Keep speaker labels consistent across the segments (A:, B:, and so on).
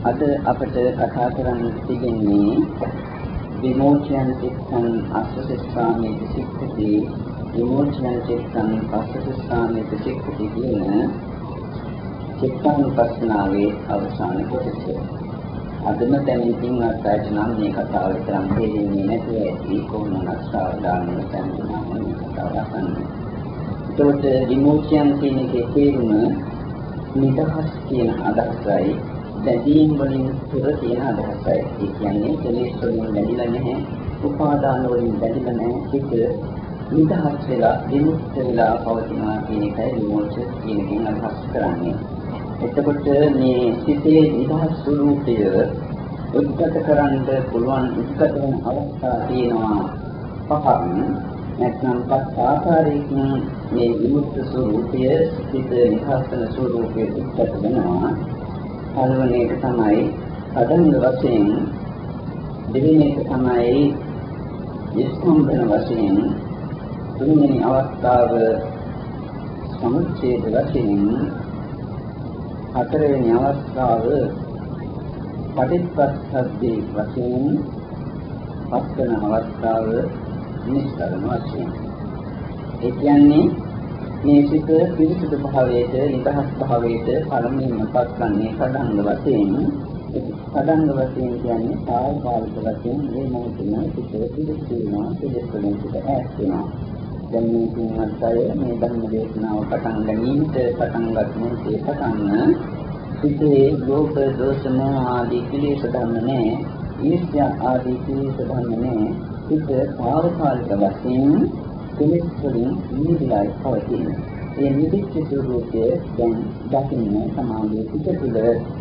A: අද අපට කතා කරන්න තිබෙන්නේ විමෝචයන් චිත්තං අස්සසස්සාමේ සික්ඛති විමෝචයන් චිත්තං පස්සසස්සාමේ සික්ඛති කියන චිත්තානුපස්සනාවේ අවසාන කොටස. අදම දැනින් පින්වත් අයට නම් මේ කතාව විතරක් තේරෙන්නේ නැතුව ඇති කොහොමද සාවධානව දැනගන්න මේ කතාව අහන්න. එතකොට විමෝචයන් කියන එකේ තේරුම නිදහස් කියන අදහසයි බැඳීම් වලින් තුර තියෙන අදහසයි. ඒ කියන්නේ කෙලෙස් වලින් බැඳිලා නැහැ, උපාදාන වලින් බැඳිලා නැහැ. ඒක නිදහස් වෙලා විමුක්ත වෙලා පවතිනවා කියන එකයි විමුක්ත කියන එකෙන් අදහස් කරන්නේ. එතකොට මේ සිතේ නිදහස් ස්වરૂපය උද්ගත කරන්න පුළුවන් උද්ගත වෙන අවස්ථා තියෙනවා පහක්. නැත්නම් පස් ආකාරයකින් මේ විමුක්ත ස්වરૂපය සිත නිහස්තන ස්වરૂපය උද්ගත වෙනවා. පළවෙනි එක තමයි පදංග වශයෙන් දෙවෙනි එක තමයි විස්කම්බන වශයෙන් තුන්වෙනි අවස්ථාව සමුච්ඡේද වශයෙන් හතරවෙනි අවස්ථාව පටිච්චසමුප්පාදයේ වශයෙන් පස්වන අවස්ථාව නිස්සරණ වශයෙන්. ඒ කියන්නේ මේ සිත පිරිසුදු භාවයට නිදහස් භාවයට පළමුවෙන්ම පත්වන්නේ සඩංග වශයෙන්. සඩංග වශයෙන් කියන්නේ සාල්පාලික වශයෙන් මේ මොහොතේ සිත පිරිසුදු වෙනවා පිළිස්සෙන් සිත ඈත් වෙනවා දැන් මේ පින්වත් අය මේ ධර්ම දේශනාව පටන් ගැනීමට පටන් ගන්න මේ පටන් සිතේ ලෝභ දෝෂ මොහ ආදී කිලේශ ධර්ම නැහැ. ඊර්ෂ්‍යා ආදී කිලේශ ධර්ම නැහැ. සිත සාවකාලික වශයෙන් කෙලෙස් වලින් නිවිලායි පවතිනවා ඒ නිදිච්ච ස්වરૂපය දැන් දකින්න සමාධිය පිට තුළ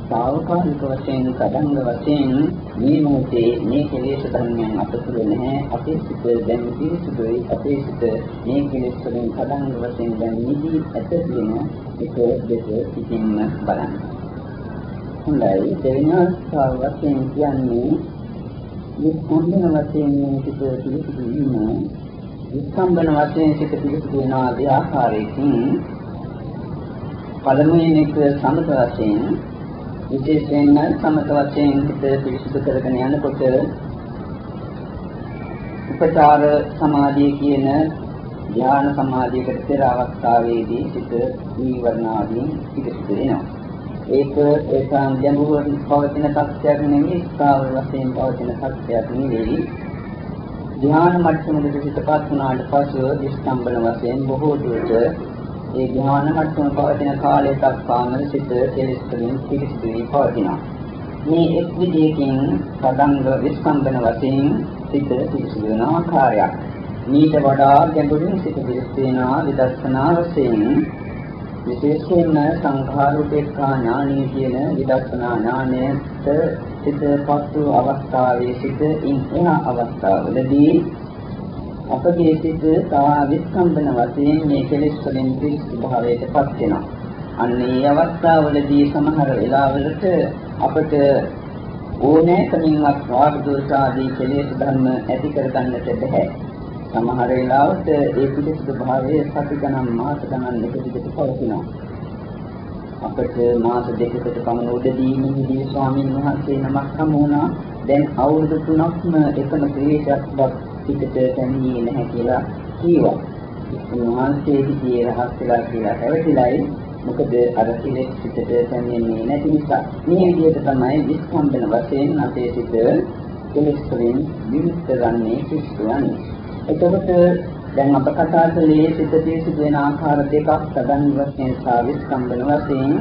A: සාවකාලික වශයෙන් කඩංග වශයෙන් මේ මොහොතේ මේ කෙලෙස් ධර්මයන් අපතුල නැහැ අපේ සිත දැන් පිරිසුදුයි. අපේ සිත මේ කෙලෙස් වලින් කඩංග වශයෙන් දැන් නිදි ඇත කියන එක දෙක පිටින්ම බලන්න. හොඳයි. දෙවෙනි අවස්ථාව වශයෙන් කියන්නේ මේ සම්බන්ධ වශයෙන් මේ සිත පිරිසුදු වීම විස්කම්බන වශයෙන් සිත පිළිසිදු වෙන ආදී ආකාරයකින් පළමුවෙන් එක සමත වශයෙන් විශේෂයෙන්ම සමත වශයෙන් සිත පිළිසිදු කරගෙන යනකොට උපචාර සමාධිය කියන ධ්‍යාන සමාධියකට පෙර අවස්ථාවේදී සිත නීවරණ ආදී පිළිසිදු වෙනවා. ඒක ඒකන් ගැඹුරින් පවතින තත්ත්වයක් නෙවෙයි ස්ථාවර වශයෙන් පවතින තත්ත්වයක් නෙවෙයි ධ්‍යාන මට්ටමකට සිතපත් වුණාට පසු දිස්තම්බන වශයෙන් බොහෝ දුරට ඒ ධ්‍යාන මට්ටම පවතින කාලය දක්වාම සිත කෙලෙස් වලින් පිරිසිදු වී පවතිනවා. මේ එක් විදියකින් පදංග විස්කම්බන වශයෙන් සිත පිරිසිදු වෙන ආකාරයක්. මීට වඩා ගැඹුරින් සිත පිරිසිදු වෙනා විදර්ශනා වශයෙන් විශේෂයෙන්ම සංඛාරුපේක්ඛා ඥානීය කියන විදර්ශනා ඥානයට සිතපත් වූ අවස්ථාවේ සිට ඉන් එහා අවස්ථාවලදී අපගේ සිත තා විස්කම්බන වශයෙන් මේ කෙලෙස් වලින් පිරිසිදු භාවයට පත් වෙනවා. අන්න ඒ අවස්ථාවලදී සමහර වෙලාවලට අපට ඕනෑකමින්වත් රාග දෝෂ ආදී කෙලෙස් ධර්ම ඇති කරගන්නට බැහැ. සමහර වෙලාවට ඒ පිළිසිදු භාවයේ සති ගණන් මාස ගණන් එක දිගට පවතිනවා. අපට මාස දෙකකට පමණ උඩදී මිහිදී ස්වාමීන් වහන්සේ නමක් හමු වුණා. දැන් අවුරුදු 3ක්ම එකම ක්‍රීඩාවක් පිටට පැමිණියේ නැහැ කියලා කීවා. උන්වහන්සේ කියේ රහස් වෙලා කියලා හැවටිලයි මොකද අර සිලෙක් පිටට පැමිණෙන්නේ නැති නිසා. මේ විදිහට තමයි විස්කම්බන වශයෙන් අපේ සිත කෙලෙස් වලින් විමුක්ත ගන්නේ කිසිවන්නේ. එතකොට දැන් අප කතා කළේ සිත පිරිසිදු වෙන ආකාර දෙකක් සදන් වශයෙන් සහ විස්කම්බන වශයෙන්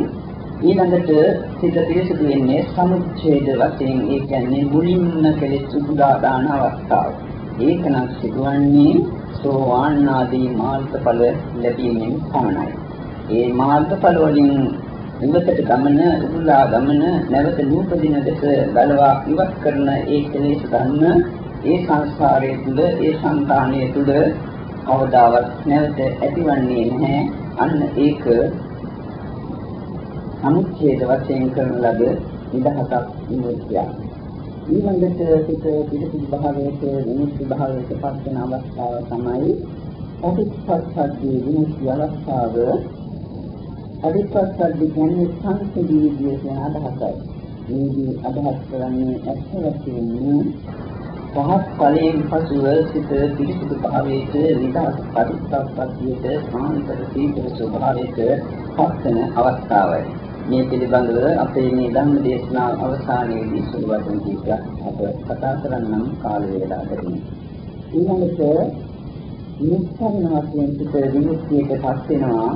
A: ඊළඟට සිත පිරිසිදු වෙන්නේ සමුච්ඡේද වශයෙන් ඒ කියන්නේ මුලින්ම කෙලෙස් උදා දාන අවස්ථාව. ඒක නම් සිදුවන්නේ සෝවාන් ආදී මාර්ගඵල ලැබීමෙන් පමණයි. ඒ මාර්ගඵල වලින් ඉවතට ගමන උදුලා ගමන නැවත නූපදින දෙස බලවා ඉවත් කරන ඒ කෙලෙස් ධර්ම ඒ සංස්කාරයේ තුල ඒ సంతානයේ තුල කවදාවත් නැවත ඇතිවන්නේ නැහැ. අන්න ඒක සමුච්ඡේද වශයෙන් කරන ලද නිදහසක් විමුක්තිය ඊළඟට සිත පිළිපිලි භාවයට විමුක්ති භාවයට පත් වෙන අවස්ථාව තමයි පටිච්චසමුප්පාදයේ විමුක්ති අවස්ථාව. පටිච්චසමුප්පාද කියන්නේ සංසිද්ධිය කියන අදහසයි. මේදී අදහස් කරන්නේ ඇත්ත වශයෙන්ම පහත් ඵලයෙන් පසුව සිත පිරිසිදු භාවයට නිදහස් පරිස්සක්තියට සාන්තර සීතල ස්වභාවයට පත්වන අවස්ථාවයි. මේ පිළිබඳව අපේ මේ ධර්ම දේශනාව අවසානයේදී සුළු වශයෙන් කීපයක් අප කතා කරන්නම් කාල වේලාවකදී. ඊළඟට නිස්සාරණ වශයෙන් සිත විමුක්තියට පත් වෙනවා.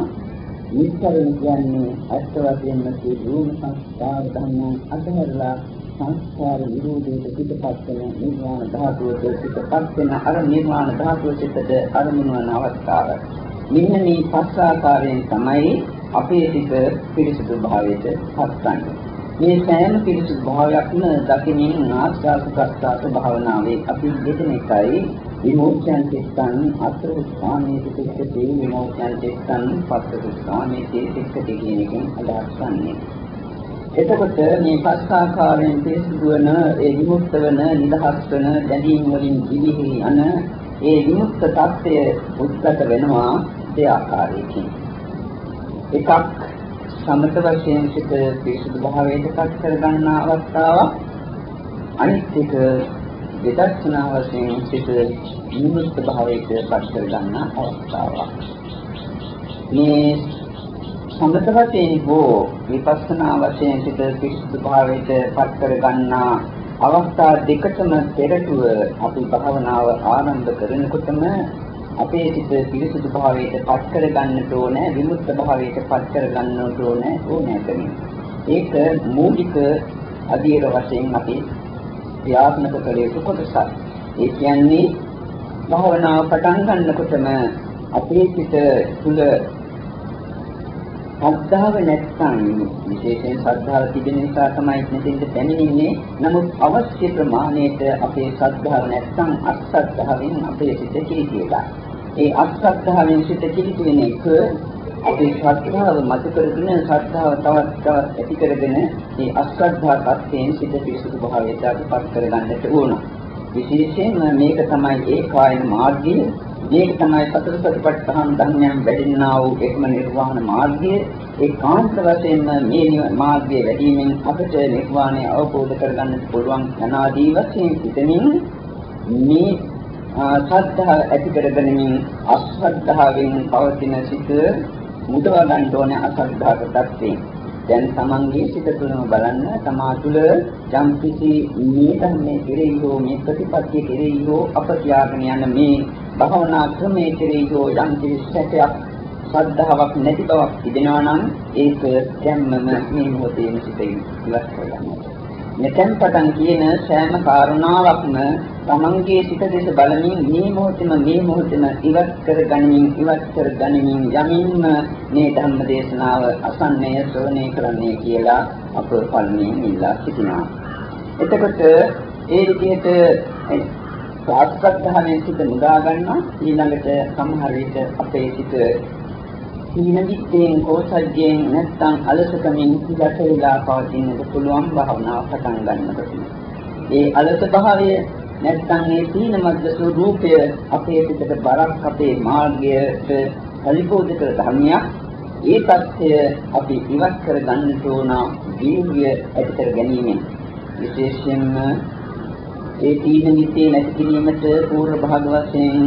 A: නිස්සාරණ කියන්නේ අත්ත වශයෙන්ම සිදුවන සංස්කාර ධර්ම අතහැරලා සංස්කාර විරෝධයට පිටපත් වෙන නිර්වාණ ධාතුවට පිටපත් වෙන අර නිර්වාණ ධාතුව සිතට අරමුණු වන අවස්ථාව. මෙන්න මේ පස් ආකාරයෙන් තමයි අපේ සිත පිරිසුදු භාවයට පත්වන්නේ. මේ සෑම පිරිසුදු භාවයක්ම දකිනින් ආස්වාද ප්‍රස්වාස භාවනාවේ අපි දෙතන එකයි විමෝචන චිත්තං අත්‍ර ස්ථානයේ සිටිතේ විමෝචන චිත්තං පස්ස ස්ථානයේ සිටිතේ කියන එකෙන් අදහස් ගන්නේ. එතකොට මේ පස් ආකාරයෙන් පිරිසුදු වන ඒ විමුක්ත වන නිදහස් වන දැනීම් වලින් දිවිහි යන ඒ විමුක්ත tattය උද්ගත වෙනවා ඒ ආකාරයකින්. එකක් සමත වශයෙන් සිට පිරිසුදු භාවයට පත් කර ගන්නා අවස්ථාවක් අනිත් එක විදර්ශනා වශයෙන් සිට නිමුක්ත භාවයට පත් කර ගන්නා අවස්ථාවක් මේ සමත වශයෙන් හෝ විපස්සනා වශයෙන් සිට පිරිසුදු භාවයට පත් කර ගන්නා අවස්ථා දෙකටම පෙරටුව අපි භාවනාව ආරම්භ කරනකොටම අපේ සිත පිරිසුදු භාවයට පත් කර ගන්නට ඕනේ විමුක්ත භාවයට පත් කර ගන්නට ඕනේ ඕනෑකමින් ඒක මූලික අධීර වශයෙන් අපි ක්‍රියාත්මක කළ යුතු කොටසක්. ඒ කියන්නේ භාවනාව පටන් ගන්නකොටම අපේ සිත තුළ ශ්‍රද්ධාව නැත්නම් විශේෂයෙන් ශ්‍රද්ධාව තිබෙන නිසා තමයි මෙතෙන්ට පැමිණෙන්නේ. නමුත් අවශ්‍ය ප්‍රමාණයට අපේ ශ්‍රද්ධාව නැත්නම් අශ්‍රද්ධාවෙන් අපේ සිත කිලිතියලා. ඒ අශ්‍රද්ධාවෙන් සිත කිලිති වෙන එක අපේ ශ්‍රද්ධාව මත කරගෙන ශ්‍රද්ධාව තවත් තවත් ඇති කරගෙන මේ අශ්‍රද්ධා tattයෙන් සිත පිරිසුදු භාවයට අපපත් කරගන්නට ඕන. විශේෂයෙන්ම මේක තමයි ඒ කායන මාර්ගය මේක තමයි සතර සතිපට්ඨාන ධර්මයන් වැඩෙනා වූ එකම නිර්වාණ මාර්ගය. ඒ කාන්ත වශයෙන්ම මේ මාර්ගයේ වැඩිමින් අපට නිර්වාණය අවබෝධ කරගන්නට පුළුවන් අනාදී වශයෙන් සිතමින් මේ සද්ධා ඇති කරගැනීමෙන් අශ්‍රද්ධාවෙන් පවතින සිත මුදවා ගන්න ඕනේ අශ්‍රද්ධාවට තත්ත්වයෙන්. දැන් තමන්ගේ සිත තුළම බලන්න තමා තුළ යම් කිසි මේ ධර්මයේ කෙරෙහි හෝ මේ ප්‍රතිපත්තිය කෙරෙහි හෝ අප කියාගෙන යන මේ භවනා ක්‍රමයේ කෙරෙහි හෝ යම් කිසි සැකයක් ශ්‍රද්ධාවක් නැති බවක් තිබෙනවා නම් ඒක දැම්මම මේ මොහොතේම සිට ඉවත් කරගන්න. මෙතෙන් පටන් කියන සෑම කාරණාවක්ම තමන්ගේ සිත දෙස බලමින් මේ මොහොතේම මේ මොහොතේම ඉවත් කර ගනිමින් ඉවත් කර ගනිමින් යමින්ම මේ ධම්ම දේශනාව අසන්නය ශ්‍රවණය කරන්නේ කියලා අප පළමුවෙන් ඉල්ලා සිටිනවා. එතකොට ඒ විදිහට සාස්ත්‍රධානයේ සිට මුදා ගන්නවා ඊළඟට සමහර විට අපේ සිට සීනදිත්තෙන් කෝසජ්ජෙන් නැත්නම් අලසකමින් පිටත වෙලා පවතිනට පුළුවන් භාවනාව පටන් ගන්නකොට. ඒ අලස භාවය නැත්නම් මේ සීන මද්ද ස්වરૂපය අපේ පිටට බරක් අපේ මාර්ගයට පරිපෝධක ධර්මයක්. ඒ தත්ය අපි ඉවත් කර ගන්නට ඕන දීර්ඝය ඇති කර ගැනීමෙන් විශේෂයෙන්ම ඒ තීන නිත්තේ නැති කිරීමට පූර්ව භාග වශයෙන්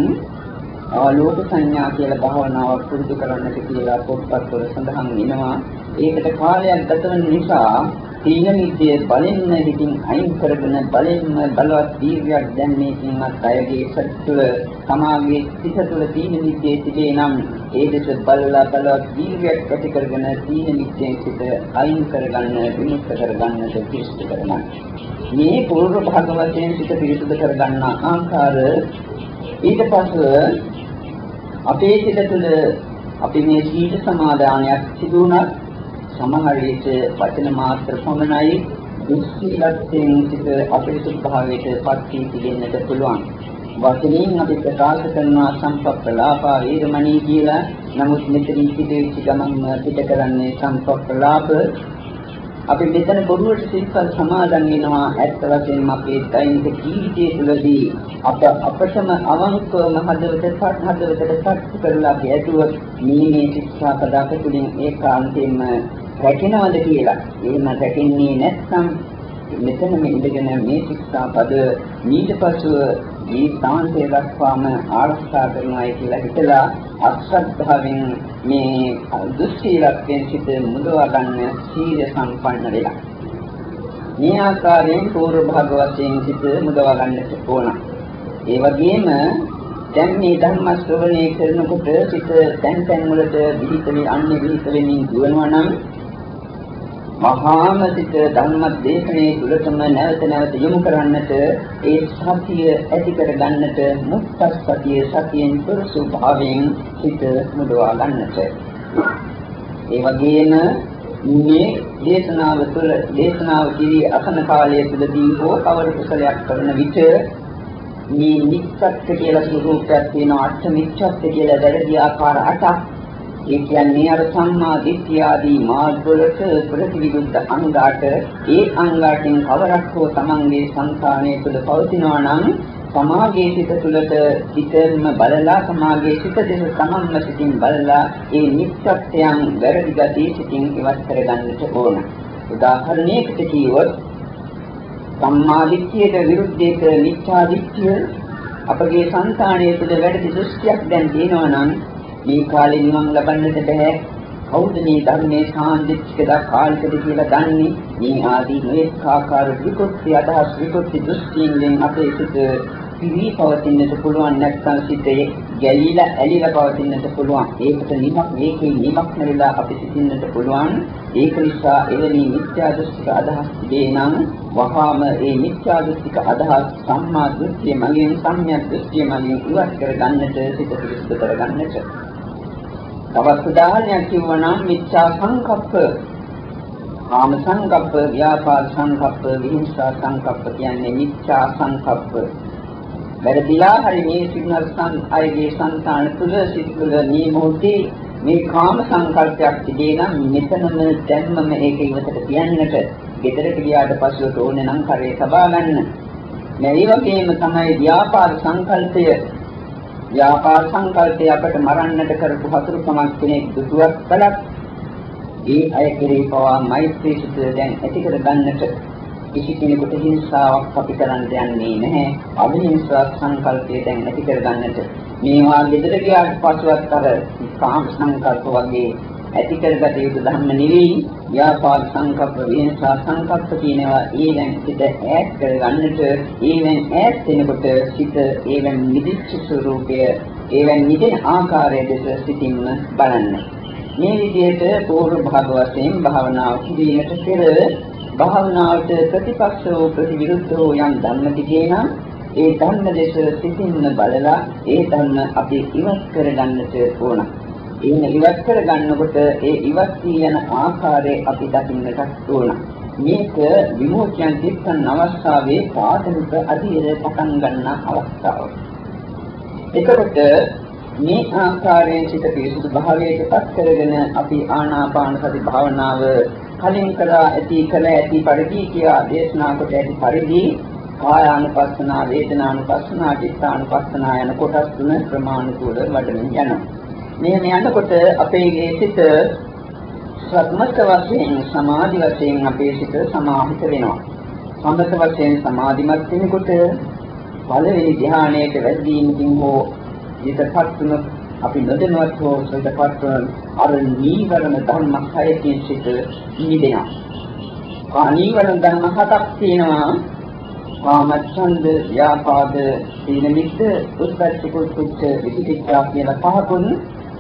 A: ආලෝක සංඥා කියලා භාවනාවක් පුරුදු කරන්නට කියලා පොත්පත්වල සඳහන් වෙනවා. ඒකට කාලයක් ගත වෙන නිසා තීන නිද්දේ බලෙන්න හිතින් අයින් කරගෙන බලෙන්න බලවත් දීර්ඝයක් දැන් මේකින්වත් අයගේ සත්තුල සමාගයේ සිත තුළ තීන නිද්දේ තිබේ නම් ඒ දෙස බලලා බලවත් දීර්ඝයක් ඇති කරගෙන තීන නිද්දේ සිත අයින් කරගන්න විමුක්ත කරගන්නට පිළිස්තු කරනවා. මේ පූර්ව භාග වශයෙන් සිත පිරිසුදු කරගන්න ආකාර ඊට පස්ව අපේ සිත තුළ අපි මේ සීල සමාදානයක් සිදු වුණත් සමහර විට වචන මාත්‍ර පමණයි දුස්සීලත්වයෙන් සිට අපිරිසුදු භාවයට පත් වී තිබෙන්නට පුළුවන්. වචනෙන් අපි ප්‍රකාශ කරනවා සම්පප්පලාපා වේරමණී කියලා. නමුත් මෙතනින් පිටෙච්ච ගමන් පිට කරන්නේ සම්පප්පලාප අපි මෙතන බොරුවට සිල්පල් සමාදන් වෙනවා ඇත්ත වශයෙන්ම අපේ දෛනික ජීවිතය තුළදී අප අපටම අවංකවම හදවතට හදවතට සත්‍ය කරලා ගැටුව මේ මේ ශික්ෂා පදක තුළින් ඒකාන්තයෙන්ම රැකෙනවද කියලා. එහෙම රැකෙන්නේ නැත්නම් මෙතනම ඉඳගෙන මේ ශික්ෂාපද ඊට පසුව මේ සාන්තය දක්වාම ආරක්ෂා කරනවායි කියලා හිතලා අශ්‍රද්ධාවෙන් මේ දුස්සීලත්වයෙන් සිට මුදවා ගන්න සීල සම්පන්න වෙලා. මේ ආකාරයෙන් පූර්ව භාග වශයෙන් සිට මුදවා ගන්නට ඕන. ඒ වගේම දැන් මේ ධර්ම ශ්‍රවණය කරනකොට සිත තැන් තැන් වලට විහිතලි අන්නේ විහිත වෙමින් දුවනවා නම් මහාම සිත ධර්ම දේශනේ තුලටම නැවත නැවත යොමු කරන්නට ඒ සතිය ඇති කර ගන්නට මුක්තස්සතිය සතියෙන් පුරුසු භාවයෙන් සිත මුදවා ගන්නට. ඒ වගේම මේ දේශනාව තුළ දේශනාව කිරි අසන කාලය තුළදී හෝ කවර කුසලයක් කරන විට මේ නිච්ඡත්ත කියලා ස්වરૂපයක් තියෙනවා අට නිච්ඡත්ත කියලා දැරදී ආකාර අටක් ඒ කියන්නේ අර සම්මා දිට්ඨිය ආදී මාර්ගවලට ප්‍රතිවිරුද්ධ අංගාට ඒ අංගාටින් කවරක් හෝ Tamanගේ සංකාණය තුළ පවතිනවා නම් සමාගයේ සිත තුළට සිතෙන්ම බලලා සමාගයේ සිත දෙස තමන්ම සිතින් බලලා ඒ නිත්‍යත්වයන් වැරදි ගතිය සිතින් ඉවත් කරගන්නට ඕන. උදාහරණයකට කිව්වොත් සම්මා දිට්ඨියට විරුද්ධයක මිච්ඡා දිට්ඨිය අපගේ සංකාණය තුළ වැරදි දෘෂ්ටියක් දැන් තියෙනවා නම් මේ කාලේ නිවන් ලබන්නට බෑ කවුද මේ ධර්මයේ සාන්දිටිකද කාලිකද කියලා දන්නේ මේ ආදී මේක ආකාර විකෘති අදහස් විකෘති දෘෂ්ටියෙන් අපේ සිත පිරී පවතින්නට පුළුවන් නැත්නම් සිතේ ගැලීලා ඇලිලා පවතින්නට පුළුවන්. ඒකට නිමක් මේකේ නිමක් නැරිලා අපි සිටින්නට පුළුවන්. ඒක නිසා එවැනි මිත්‍යා දෘෂ්ටික අදහස් තිබේ නම් වහාම ඒ මිත්‍යා දෘෂ්ටික අදහස් සම්මා දෘෂ්ටිය මගින් සම්‍යක් දෘෂ්ටිය මගින් ඉවත් කර ගන්නට සිත පිරිසිදු කර ගන්නට. තවත් උදාහරණයක් කිව්වනම් මිත්‍යා සංකප්ප කාම සංකප්ප, ව්‍යාපාද සංකප්ප, විහිංසා සංකප්ප කියන්නේ මිත්‍යා සංකප්ප. වැරදිලා හරි මේ සිග්නල්සන් අයගේ సంతාන තුල සිත්තුල මේ මොහොතේ මේ කාම සංකල්පයක් තිබේ නම් මෙතනම දැන්මම ඒක ඉවතට කියන්නට ගෙදරට ගියාට පස්සෙ ඕනේ නම් කරේ සබා ගන්න. මේ වගේම තමයි ව්‍යාපාර සංකල්පය ව්‍යාපාර සංකල්පය අපට මරන්නට කරපු හතුරුකමක් කෙනෙක් දුටුවක් කළත් ඒ අය කෙරෙහි පවා මෛත්‍රී සිත දැන් ඇති කර ගන්නට කිසි කෙනෙකුට හිංසාවක් අපි කරන්න යන්නේ නැහැ. අවිහිංසාවක් සංකල්පය දැන් ඇති කර ගන්නට මේවා ගෙදර ගියාට පස්සෙවත් අර කාම සංකල්ප වගේ ඇති කරගත යුතු ධර්ම නෙවෙයි ව්‍යාපාද සංකප්ප විහිංසා සංකප්ප කියනවා ඒවෙන් සිත ඈත් කරගන්නට ඒවෙන් ඈත් වෙනකොට සිත ඒවෙන් නිදිච්ච ස්වરૂපය ඒවෙන් නිදෙන ආකාරය දෙස සිතින්ම බලන්න මේ විදිහට පූර්ව භාග වශයෙන් භාවනාව කිරීමට පෙර භාවනාවට ප්‍රතිපක්ෂ වූ ප්‍රතිවිරුද්ධ වූ යම් ධර්ම තිබේ නම් ඒ ධර්ම දෙස සිතින්ම බලලා ඒ ධර්ම අපි ඉවත් කරගන්නට ඕන. එහෙම ඉවත් කරගන්නකොට ඒ ඉවත් යන ආකාරය අපි දකින්නට ඕන. මේක විමෝචන දිස්සන් අවස්ථාවේ පාදනික අධීර පටන් ගන්න අවස්ථාව. එතකොට මේ ආකාරයෙන් සිත පිරිසුදු භාවයට පත් කරගෙන අපි ආනාපාන සති භාවනාව කලින් කරා ඇති කළ ඇති පරිදි කියා දේශනා කොට ඇති පරිදි කායානුපස්සනා වේදනානුපස්සනා චිත්තානුපස්සනා යන කොටස් තුන ප්‍රමාණිකව වඩමින් යනවා. මෙහෙම යනකොට අපේ සිත සත්මත් වශයෙන් සමාධි වශයෙන් අපේ සිත සමාහිත වෙනවා. සම්පත වශයෙන් සමාධිමත් වෙනකොට පළවෙනි ධ්‍යානයට වැඩිමින් හෝ ඊටපත් තුන අපි නොදැනුවත් හෝ සුදපත් අර නීවරණ ධර්ම හයකින් සිට නිදෙනවා. ආ නීවරණ ධර්ම හතක් තියෙනවා. කාමච්ඡන්ද, ව්‍යාපාද, සීල මිද්ද, උද්ධච්ච කුච්ච විචිකිච්ඡා කියලා පහකුන්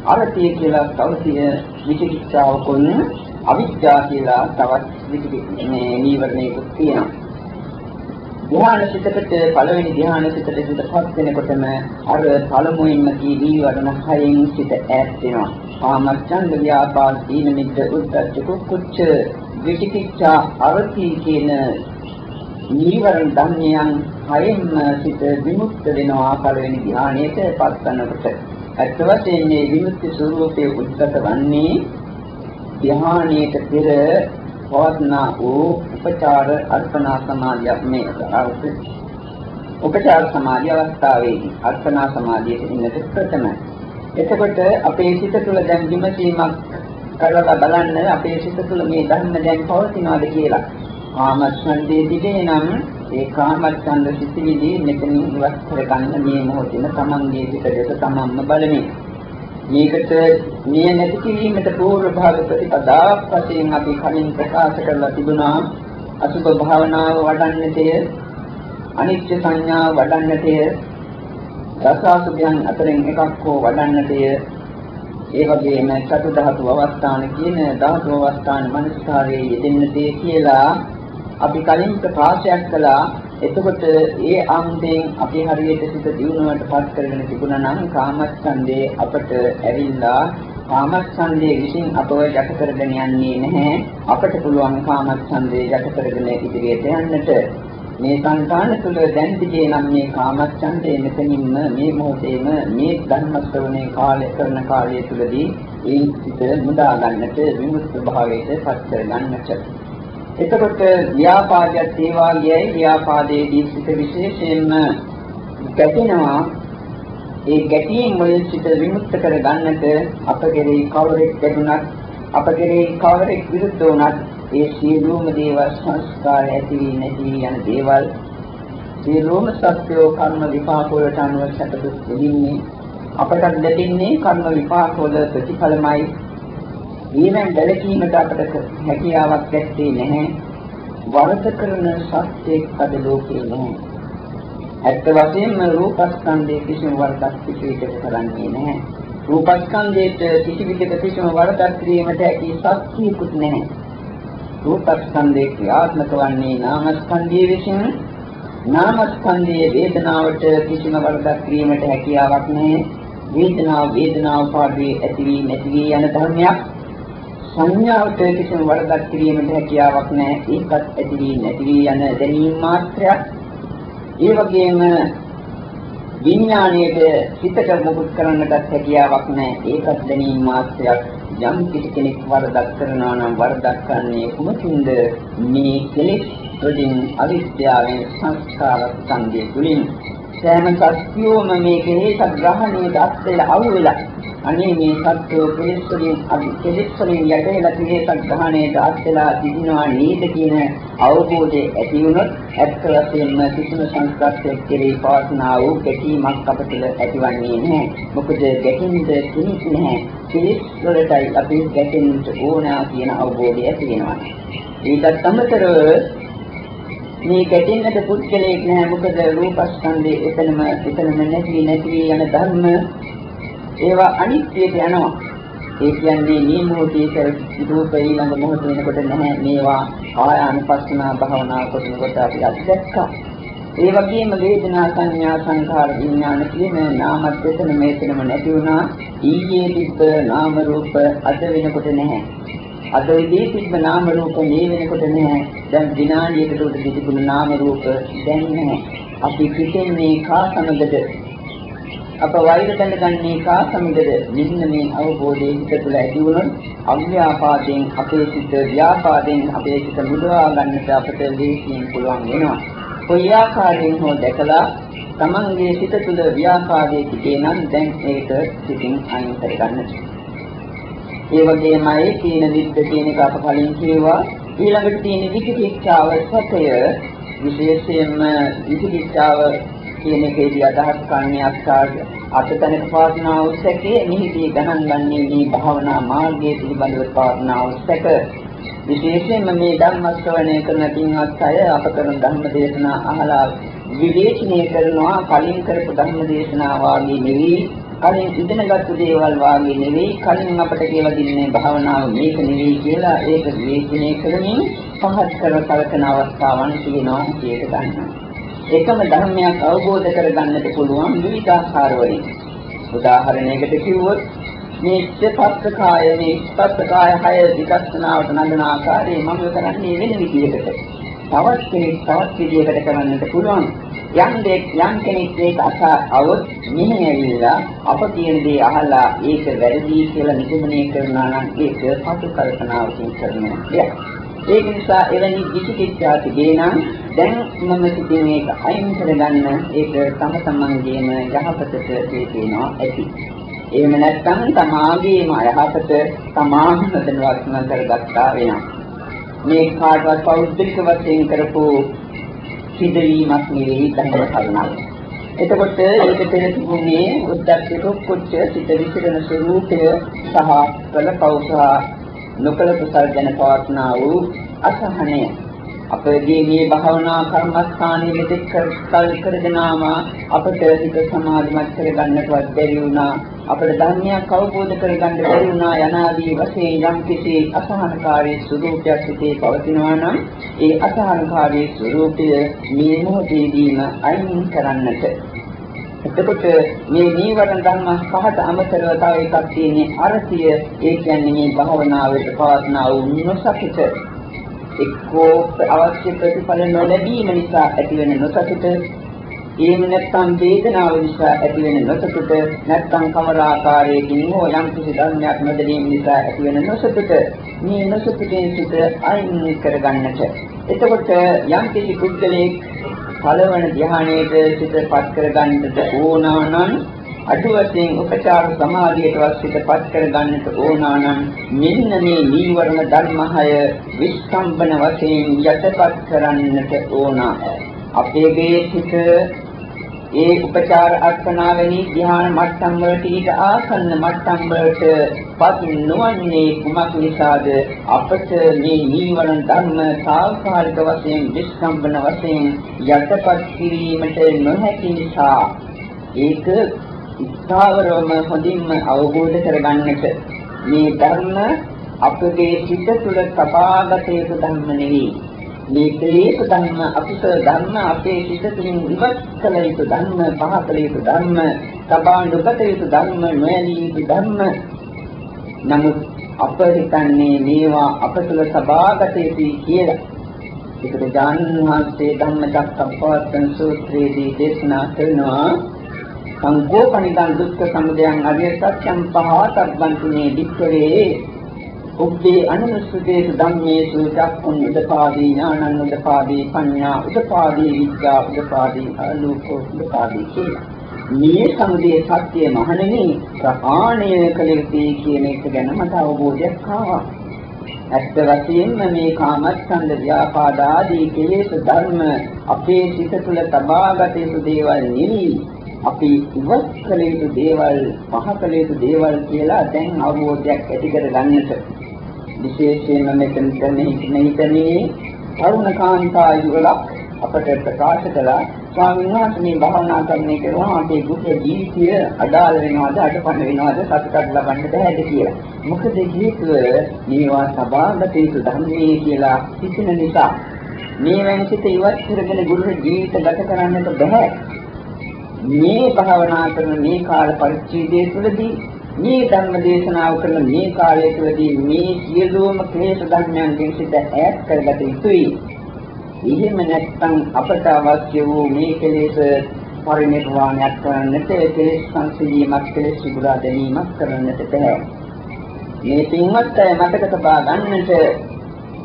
A: අරතිය කියලා තවසිය විචිකිච්ඡාවකුන් අවිද්‍යාව කියලා තවත් විචිකිච්ඡා මේ නීවරණයකුත් තියෙනවා. ධ්‍යාන සිතකට පළවෙනි ධ්‍යාන සිතට සිතපත් වෙනකොටම අර පළමුවෙන්ම කී නීවරණ හයෙන් සිත ඈත් වෙනවා. කාමච්ඡන්ද ව්‍යාපාද දීන මිද්ද උද්ධච්ච කුච්ච විචිකිච්ඡා අරති කියන නීවරණ ධර්මයන් හයෙන්ම සිත විමුක්ත වෙනවා පළවෙනි ධ්‍යානයට පත් කරනකොට. අත් වශයෙන් මේ විමුක්ති ස්වરૂපයේ උද්ගත වන්නේ ධ්‍යානයට පෙර පවත්නා වූ උපචාර අර්පණා සමාධියක් මේ අවශ්‍ය උපචාර සමාධිය අවස්ථාවේදී අර්පණා සමාධියට ඉන්නට ප්‍රථමයි. එතකොට අපේ සිත තුළ දැන් විමසීමක් කරලා බලන්න අපේ සිත තුළ මේ ධර්ම දැන් පවතිනවද කියලා. කාමච්ඡන්දේ තිබේ නම් ඒ කාමච්ඡන්ද සිතිවිලි මෙතනින් ඉවත් කරගන්න මේ මොහොතේම තමන්ගේ සිතට තමන්ම බලමින්. මේකට මේ නැති කිරීමට පූර්ව භාග ප්‍රතිපදාවක් වශයෙන් අපි කලින් ප්‍රකාශ කරලා තිබුණා. අසුභ භාවනාව වඩන්නටය අනිත්‍ය සංඥාව වඩන්නටය රසාසුභයන් අතරින් එකක් හෝ වඩන්නටය ඒ වගේම චතු ධාතු අවස්ථාන කියන ධාතු අවස්ථාන මනස්කාරයේ යෙදෙන්නටය කියලා අපි කලින් ප්‍රකාශයක් කළා. එතකොට ඒ අන්තයෙන් අපි හරියට සිත දිනුවකට පත් කරගෙන තිබුණා නම් කාමච්ඡන්දේ අපට ඇවිල්ලා කාමච්ඡන්දේ විසින් අපව යට කරගෙන යන්නේ නැහැ. අපට පුළුවන් කාමච්ඡන්දේ යට කරගෙන ඉදිරියට යන්නට. මේ සංකාන තුල දැන් තිබේ නම් මේ කාමච්ඡන්දේ මෙතනින්ම මේ මොහොතේම මේ ධර්ම ශ්‍රවණේ කාලය කරන කාලය තුලදී ඒ සිත මුදා ගන්නට විමුක්ත භාවයට පත් කර ගන්නට එතකොට ව්‍යාපාදයක් ඒ වාගේයි ව්‍යාපාදයේදී සිට විශේෂයෙන්ම ගැටෙනවා. ඒ ගැටීම් වලින් සිට විමුක්ත කර ගන්නට අප කෙරෙහි කවරෙක් ගැටුණත් අප කෙරෙහි කවරෙක් විරුද්ධ වුණත් ඒ සියලුම දේවල් සංස්කාර ඇති වී නැති වී යන දේවල් සියලුම සත්‍යෝ කර්ම විපාක වලට අනුව සැපදුක් දෙන්නේ අපට ලැබෙන්නේ කර්ම විපාක වල ප්‍රතිඵලමයි. ඊමෙන් දැලකීමට අපට හැකියාවක් ඇත්තේ නැහැ. වරද කරන සත්‍යයක් අද ලෝකේ නැහැ. ඇත්ත වශයෙන්ම රූපස්කන්ධයේ කිසිම වරදක් පිටවිකට කරන්නේ නැහැ. රූපස්කන්ධයට කිසි විදිහක කිසිම වරදක් කිරීමට හැකි ශක්තියකුත් නැහැ. රූපස්කන්ධයේ ක්‍රියාත්මක වන්නේ නාමස්කන්ධයේ විසින් නාමස්කන්ධයේ වේදනාවට කිසිම වරදක් කිරීමට හැකියාවක් නැහැ. වේදනාව වේදනාව පාඩුවේ ඇති වී නැති වී යන ධර්මයක් සංඥාවට කිසිම වරදක් කිරීමට හැකියාවක් නැහැ. ඒකත් ඇති වී නැති වී යන දැනීම මාත්‍රයක්. ඒ වගේම විඥාණයට හිතට මුකුත් කරන්නටත් හැකියාවක් නැහැ. ඒකත් දැනීම මාත්‍රයක්. යම් කිසි කෙනෙක් වරදක් කරනවා නම් වරදක් කරන්නේ කුමකින්ද? මේ කෙලෙස් වලින් අවිද්‍යාවෙන් සංස්කාර සංගේ තුලින් සෑම සත්‍යෝම මේ කෙලෙස් ග්‍රහණයට අත් වෙලා අවු වෙලා අනේ මේ සත්‍යෝ කෙලෙස් වලින් අපි කෙලෙස් වලින් යටේලා කෙලෙස් ග්‍රහණයට අත් වෙලා තිබෙනවා නේද කියන අවබෝධය ඇති වුණොත් ඇත්ත වශයෙන්ම කිසිම සංස්කෘතියක් කෙරෙහි පවස්නා වූ ගැටීමක් අප තුළ ඇතිවන්නේ නැහැ. මොකද ගැටෙන්න කෙනෙක් නැහැ. කෙලෙස් වලටයි අපි ගැටෙන්න ඕනා කියන අවබෝධය ඇති වෙනවා. ඒකත් අමතරව මේ ගැටෙන්නට පුද්ගලයෙක් නැහැ. මොකද රූපස්කන්ධේ එතනම එතනම නැති නැති යන ධර්ම ඒවා අනිත්‍යයට යනවා. ඒ කියන්නේ මේ මොහොතේ රූප ඊළඟ මොහොත වෙනකොට නැහැ. මේවා කායානුපස්සනා භාවනා කරනකොට අපි අත්දැක්කා. ඒ වගේම වේදනා සංඥා සංඛාර විඥාන කියන නාමත් එතන මේතනම නැති වුණා. ඊයේ තිබ්බ නාම රූප අද වෙනකොට නැහැ. අද ඉදී තිබ්බ නාම රූප මේ වෙනකොට නැහැ. දැන් විනාඩියකට උඩ තිබුණු නාම රූප දැන් නැහැ. අපි පිටින්නේ කා සමගද? අප වෛර දැනගන්නේ කා සමගද? මෙන්න මේ අවබෝධයේ හිත තුළ ඇති වුණොත් අව්‍යාපාදයෙන් අපේ සිත ව්‍යාපාදයෙන් අපේ සිත මුදවා ගන්නට අපට ලේසියෙන් පුළුවන් වෙනවා. කොයි ආකාරයෙන් හෝ දැකලා තමන්ගේ සිත තුළ ව්‍යාපාදයේ සිටේ නම් දැන් ඒක සිතින් අයින් කරගන්නට. ඒ වගේමයි තීන විද්ද කියන එක අප කලින් කිව්වා. ඊළඟට තියෙන විචිකිච්ඡාව සත්‍ය. විශේෂයෙන්ම විචිකිච්ඡාව කියන එකේදී අදහස් කරන්නේ අත්කාර අතතනක පාස්නා උසකේ නිහිදී ගණන් ගන්නේ මේ භාවනා මාර්ගයේ පිළිබඳව පාස්නා උසක විශේෂයෙන්ම මේ ධර්ම ශ්‍රවණය කරන පින්වත් අය අප කරන ධර්ම දේශනා අහලා විවේචනය කරනවා කලින් කරපු ධර්ම දේශනා වාගේ නෙවෙයි. කලින් ඉගෙනගත්තු දේවල් වාගේ නෙවෙයි කලින් අපට කියලා දෙන්නේ භාවනාව මේක නෙවෙයි කියලා ඒක විවේචනය කරමින් පහත් කර කලකන අවස්ථාවන් තියෙනවා කියන ගන්නවා. එකම ධර්මයක් අවබෝධ කරගන්නට පුළුවන් විවිධාකාර වලින්. උදාහරණයකට කිව්වොත් මේ ස්පස්ස කාය මේ ස්පස්ස කාය හය විකස්සනාවට නගන ආකාරයේ මම කරන්නේ වෙන විදිහකට. තවත් කෙනෙක් තවත් විදිහකට කරන්නට පුළුවන්. යම් දෙයක් යම් කෙනෙක් ඒක අසා આવොත් මෙහි ඇවිල්ලා අප කියන දේ අහලා ඒක වැරදි කියලා නිගමනය කරනවා නම් ඒක පසු කල්පනාවකින් කරන දෙයක්. ඒක නිසා එවැනි විචිකිච්ඡා තිබේ නම් දැන් මම සිටින එක අයින් කරගන්න ඒක තම තමන්ගේම යහපතට හේතුනවා ඇති. එහෙම නැත්නම් තමාගේම අයහපත තමාම දැනවත්ම කරගත්තා වෙනවා. මේ කාටවත් පෞද්ගලික වශයෙන් කරපු සිදුවීමක් නෙවෙයි ධර්ම කරුණාව. එතකොට ඒක පෙර තිබුණේ උද්දච්ච කුච්ච සිත විසිරෙන ස්වરૂපය සහ කළ පෞසා නොකල කුසල් ගැන පවත්නා වූ අසහනය අපගේ මේ භාවනා කර්මස්ථානයේ මෙතෙක් කල් කරගෙන අපට හිත සමාධිමත් කරගන්නටවත් බැරි වුණා. අපට ධර්මයක් අවබෝධ කරගන්න බැරි වුණා. යනාදී වශයෙන් යම් කිසි අසහනකාරී ස්වરૂපයක් සිටේ පවතිනවා නම් ඒ අසහනකාරී ස්වરૂපය මේ මොහොතේදීම අයින් කරන්නට. එතකොට මේ නීවරණ ධර්ම පහට අමතරව තව එකක් තියෙන්නේ අරතිය. ඒ කියන්නේ මේ භාවනාවට පවත්නා වූ නොසකිත එක්කෝ අවශ්‍ය ප්‍රතිඵල නොලැබීම නිසා ඇතිවන නොසතුට එහෙම නැත්නම් වේදනාව නිසා ඇතිවෙන නොසතුට නැත්නම් කවර ආකාරයකින් හෝ යම් කිසි ධර්මයක් නොදැනීම නිසා ඇතිවෙන නොසතුට මේ නොසතුටෙන් සිත අයින් කරගන්නට. එතකොට යම් කිසි පුද්ගලයෙක් පළවන ධ්‍යානයේ සිතපත් කරගන්නට ඕනා නම් අඩු වශයෙන් උපචාර සමාධියටවත් සිතපත් කර ගන්නට ඕනා නම් මෙන්න මේ නීවරණ ධර්මහය විස්කම්බන වශයෙන් යටපත් කරන්නට ඕනා. අපේගේ සිත ඒ උපචාර අර්පණාවෙනි ධ්‍යාන මට්ටම් වලට ඊට ආසන්න මට්ටම් වලට පත් නොවන්නේ කුමක් නිසාද අපට මේ නීවරණ ධර්ම සාල්කාලික වශයෙන් විස්කම්බන වශයෙන් යටපත් කිරීමට නොහැකි නිසා ඒක ස්ථාවරවම හොඳින්ම අවබෝධ කරගන්නට මේ ධර්ම අපගේ සිත තුළ සබාගත යුතු ධර්ම නෙවෙයි. මේ ක්ලේශ ධර්ම අකුසල ධර්ම අපේ සිත තුළින් ඉවත් කළ යුතු ධර්ම, පහ කළ යුතු ධර්ම, සබා නොගත යුතු ධර්ම, නොයලී යුතු ධර්ම. නමුත් අප හිතන්නේ මේවා අප තුළ සබාගත යුතුයි කියලා. ඒකට ජානන් වහන්සේ ධම්මචක්කප්පවත්තන සූත්‍රයේදී දේශනා කරනවා සංකෝපනිකං දුක්ඛ සමුදයං අරිය සත්‍යං පහතබ්බන්තුනේ වික්ඛවේ උබ්බේ අනුස්සතේසු ධම්මේසු චක්ඛුන් උදපාදී ඥානං උදපාදී පඤ්ඤා උදපාදී විද්‍යා උදපාදී ආලෝකෝ උදපාදී කියලා. මේ සමුදේ සත්‍ය මහණෙනි ප්‍රහාණය කළ යුතුයි කියන එක ගැන මට අවබෝධයක් ආවා. ඇත්ත වශයෙන්ම මේ කාමච්ඡන්ද ව්‍යාපාද ආදී කෙලෙස් ධර්ම අපේ සිත තුළ තබාගත යුතු දේවල් නෙවෙයි. අපි ඉවත් කළ යුතු දේවල් පහ කළ යුතු දේවල් කියලා දැන් අවබෝධයක් ඇති කර ගන්නට විශේෂයෙන්ම මෙතන හිතන්නේ තරුණ කාන්තා යුවලක් අපට ප්‍රකාශ කළා ස්වාමීන් වහන්සේ මේ භාවනා කරන එක කරනවා අපේ දුක ජීවිතය අදාළ වෙනවද අඩපණ වෙනවද සතුටක් ලබන්න බැහැද කියලා. මොකද හේතුව මේවා සබාගත යුතු ධර්මයේ කියලා හිතන නිසා මේ වෙන සිට ඉවත් කරගෙන ගුරු ජීවිත ගත කරන්නට බෑ. මේ භාවනා කරන මේ කාල පරිච්ඡේදය තුළදී මේ ධර්ම දේශනාව කරන මේ කාලය තුළදී මේ සියලුම ක්ලේශ ධර්මයන්ගෙන් සිත ඈත් කරගත යුතුයි. එහෙම නැත්නම් අපට අවශ්‍ය වූ මේ කෙලෙස් පරිණිරවාණයක් කරන්නට කෙලෙස් සංසිඳීමක් කෙලෙස් විගුණා දැමීමක් කරන්නට බෑ. මේ පින්වත් අය මතක තබා ගන්නට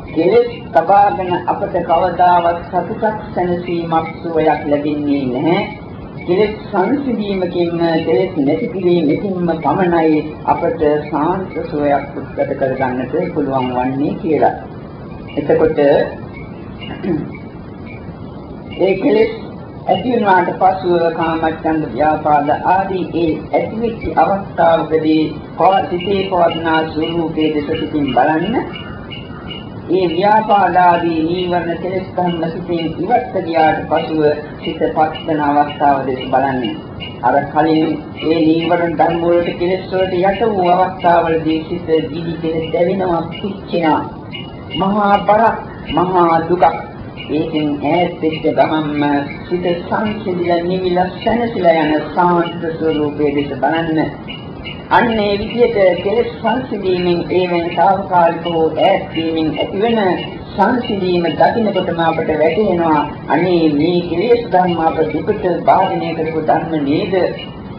A: කෙලෙස් තබාගෙන අපට කවදාවත් සතුටක් සැනසීමක් සුවයක් ලැබෙන්නේ නැහැ. කෙලෙස් සංසිඳීමකින් කෙලෙස් නැති කිරීමකින්ම පමණයි අපට සාන්ත සෝයක් උත්පත් කරගන්නට පුළුවන් වන්නේ කියලා. එතකොට ඒ කෙලෙස් ඇති වුණාට පසුව කාමච්ඡන්ද ව්‍යාපාද ආදී ඒ ඇතිවෙච්ච අවස්ථාවකදී පවතිතේ පවත්නා ස්වરૂපයේ දෙස සිටින් බලන්න මේ ව්‍යාපාදාදී නීවරණ කෙලෙස් ධර්ම සිටින් ඉවත් ගියාට පසුව සිත පස්සන අවස්ථාව දෙස බලන්නේ. අර කලින් මේ නීවරණ ධර්ම වලට කෙලෙස් වලට යට වූ අවස්ථාවලදී සිත දිවි කෙලෙස් දැවෙනවා පිච්චෙනවා. මහා බරක් මහා දුකක් ඒකෙන් ඈත් වෙච්ච ගමන්ම සිත සංසිඳිලා නිවිලා සැනසීලා යන සාන්ත ස්වરૂපයේ දෙස බලන්න අන්න ඒ විදිහට කෙලෙස් සංසිඳීමෙන් ඒවෙන් සාවකාලික හෝ ඈත් වීමෙන් ඇතිවන සංසිඳීම දකින්නකොටම අපට වැටහෙනවා අනේ මේ කෙලෙස් ධර්ම අප දුකට බාධනය කරපු ධර්ම නේද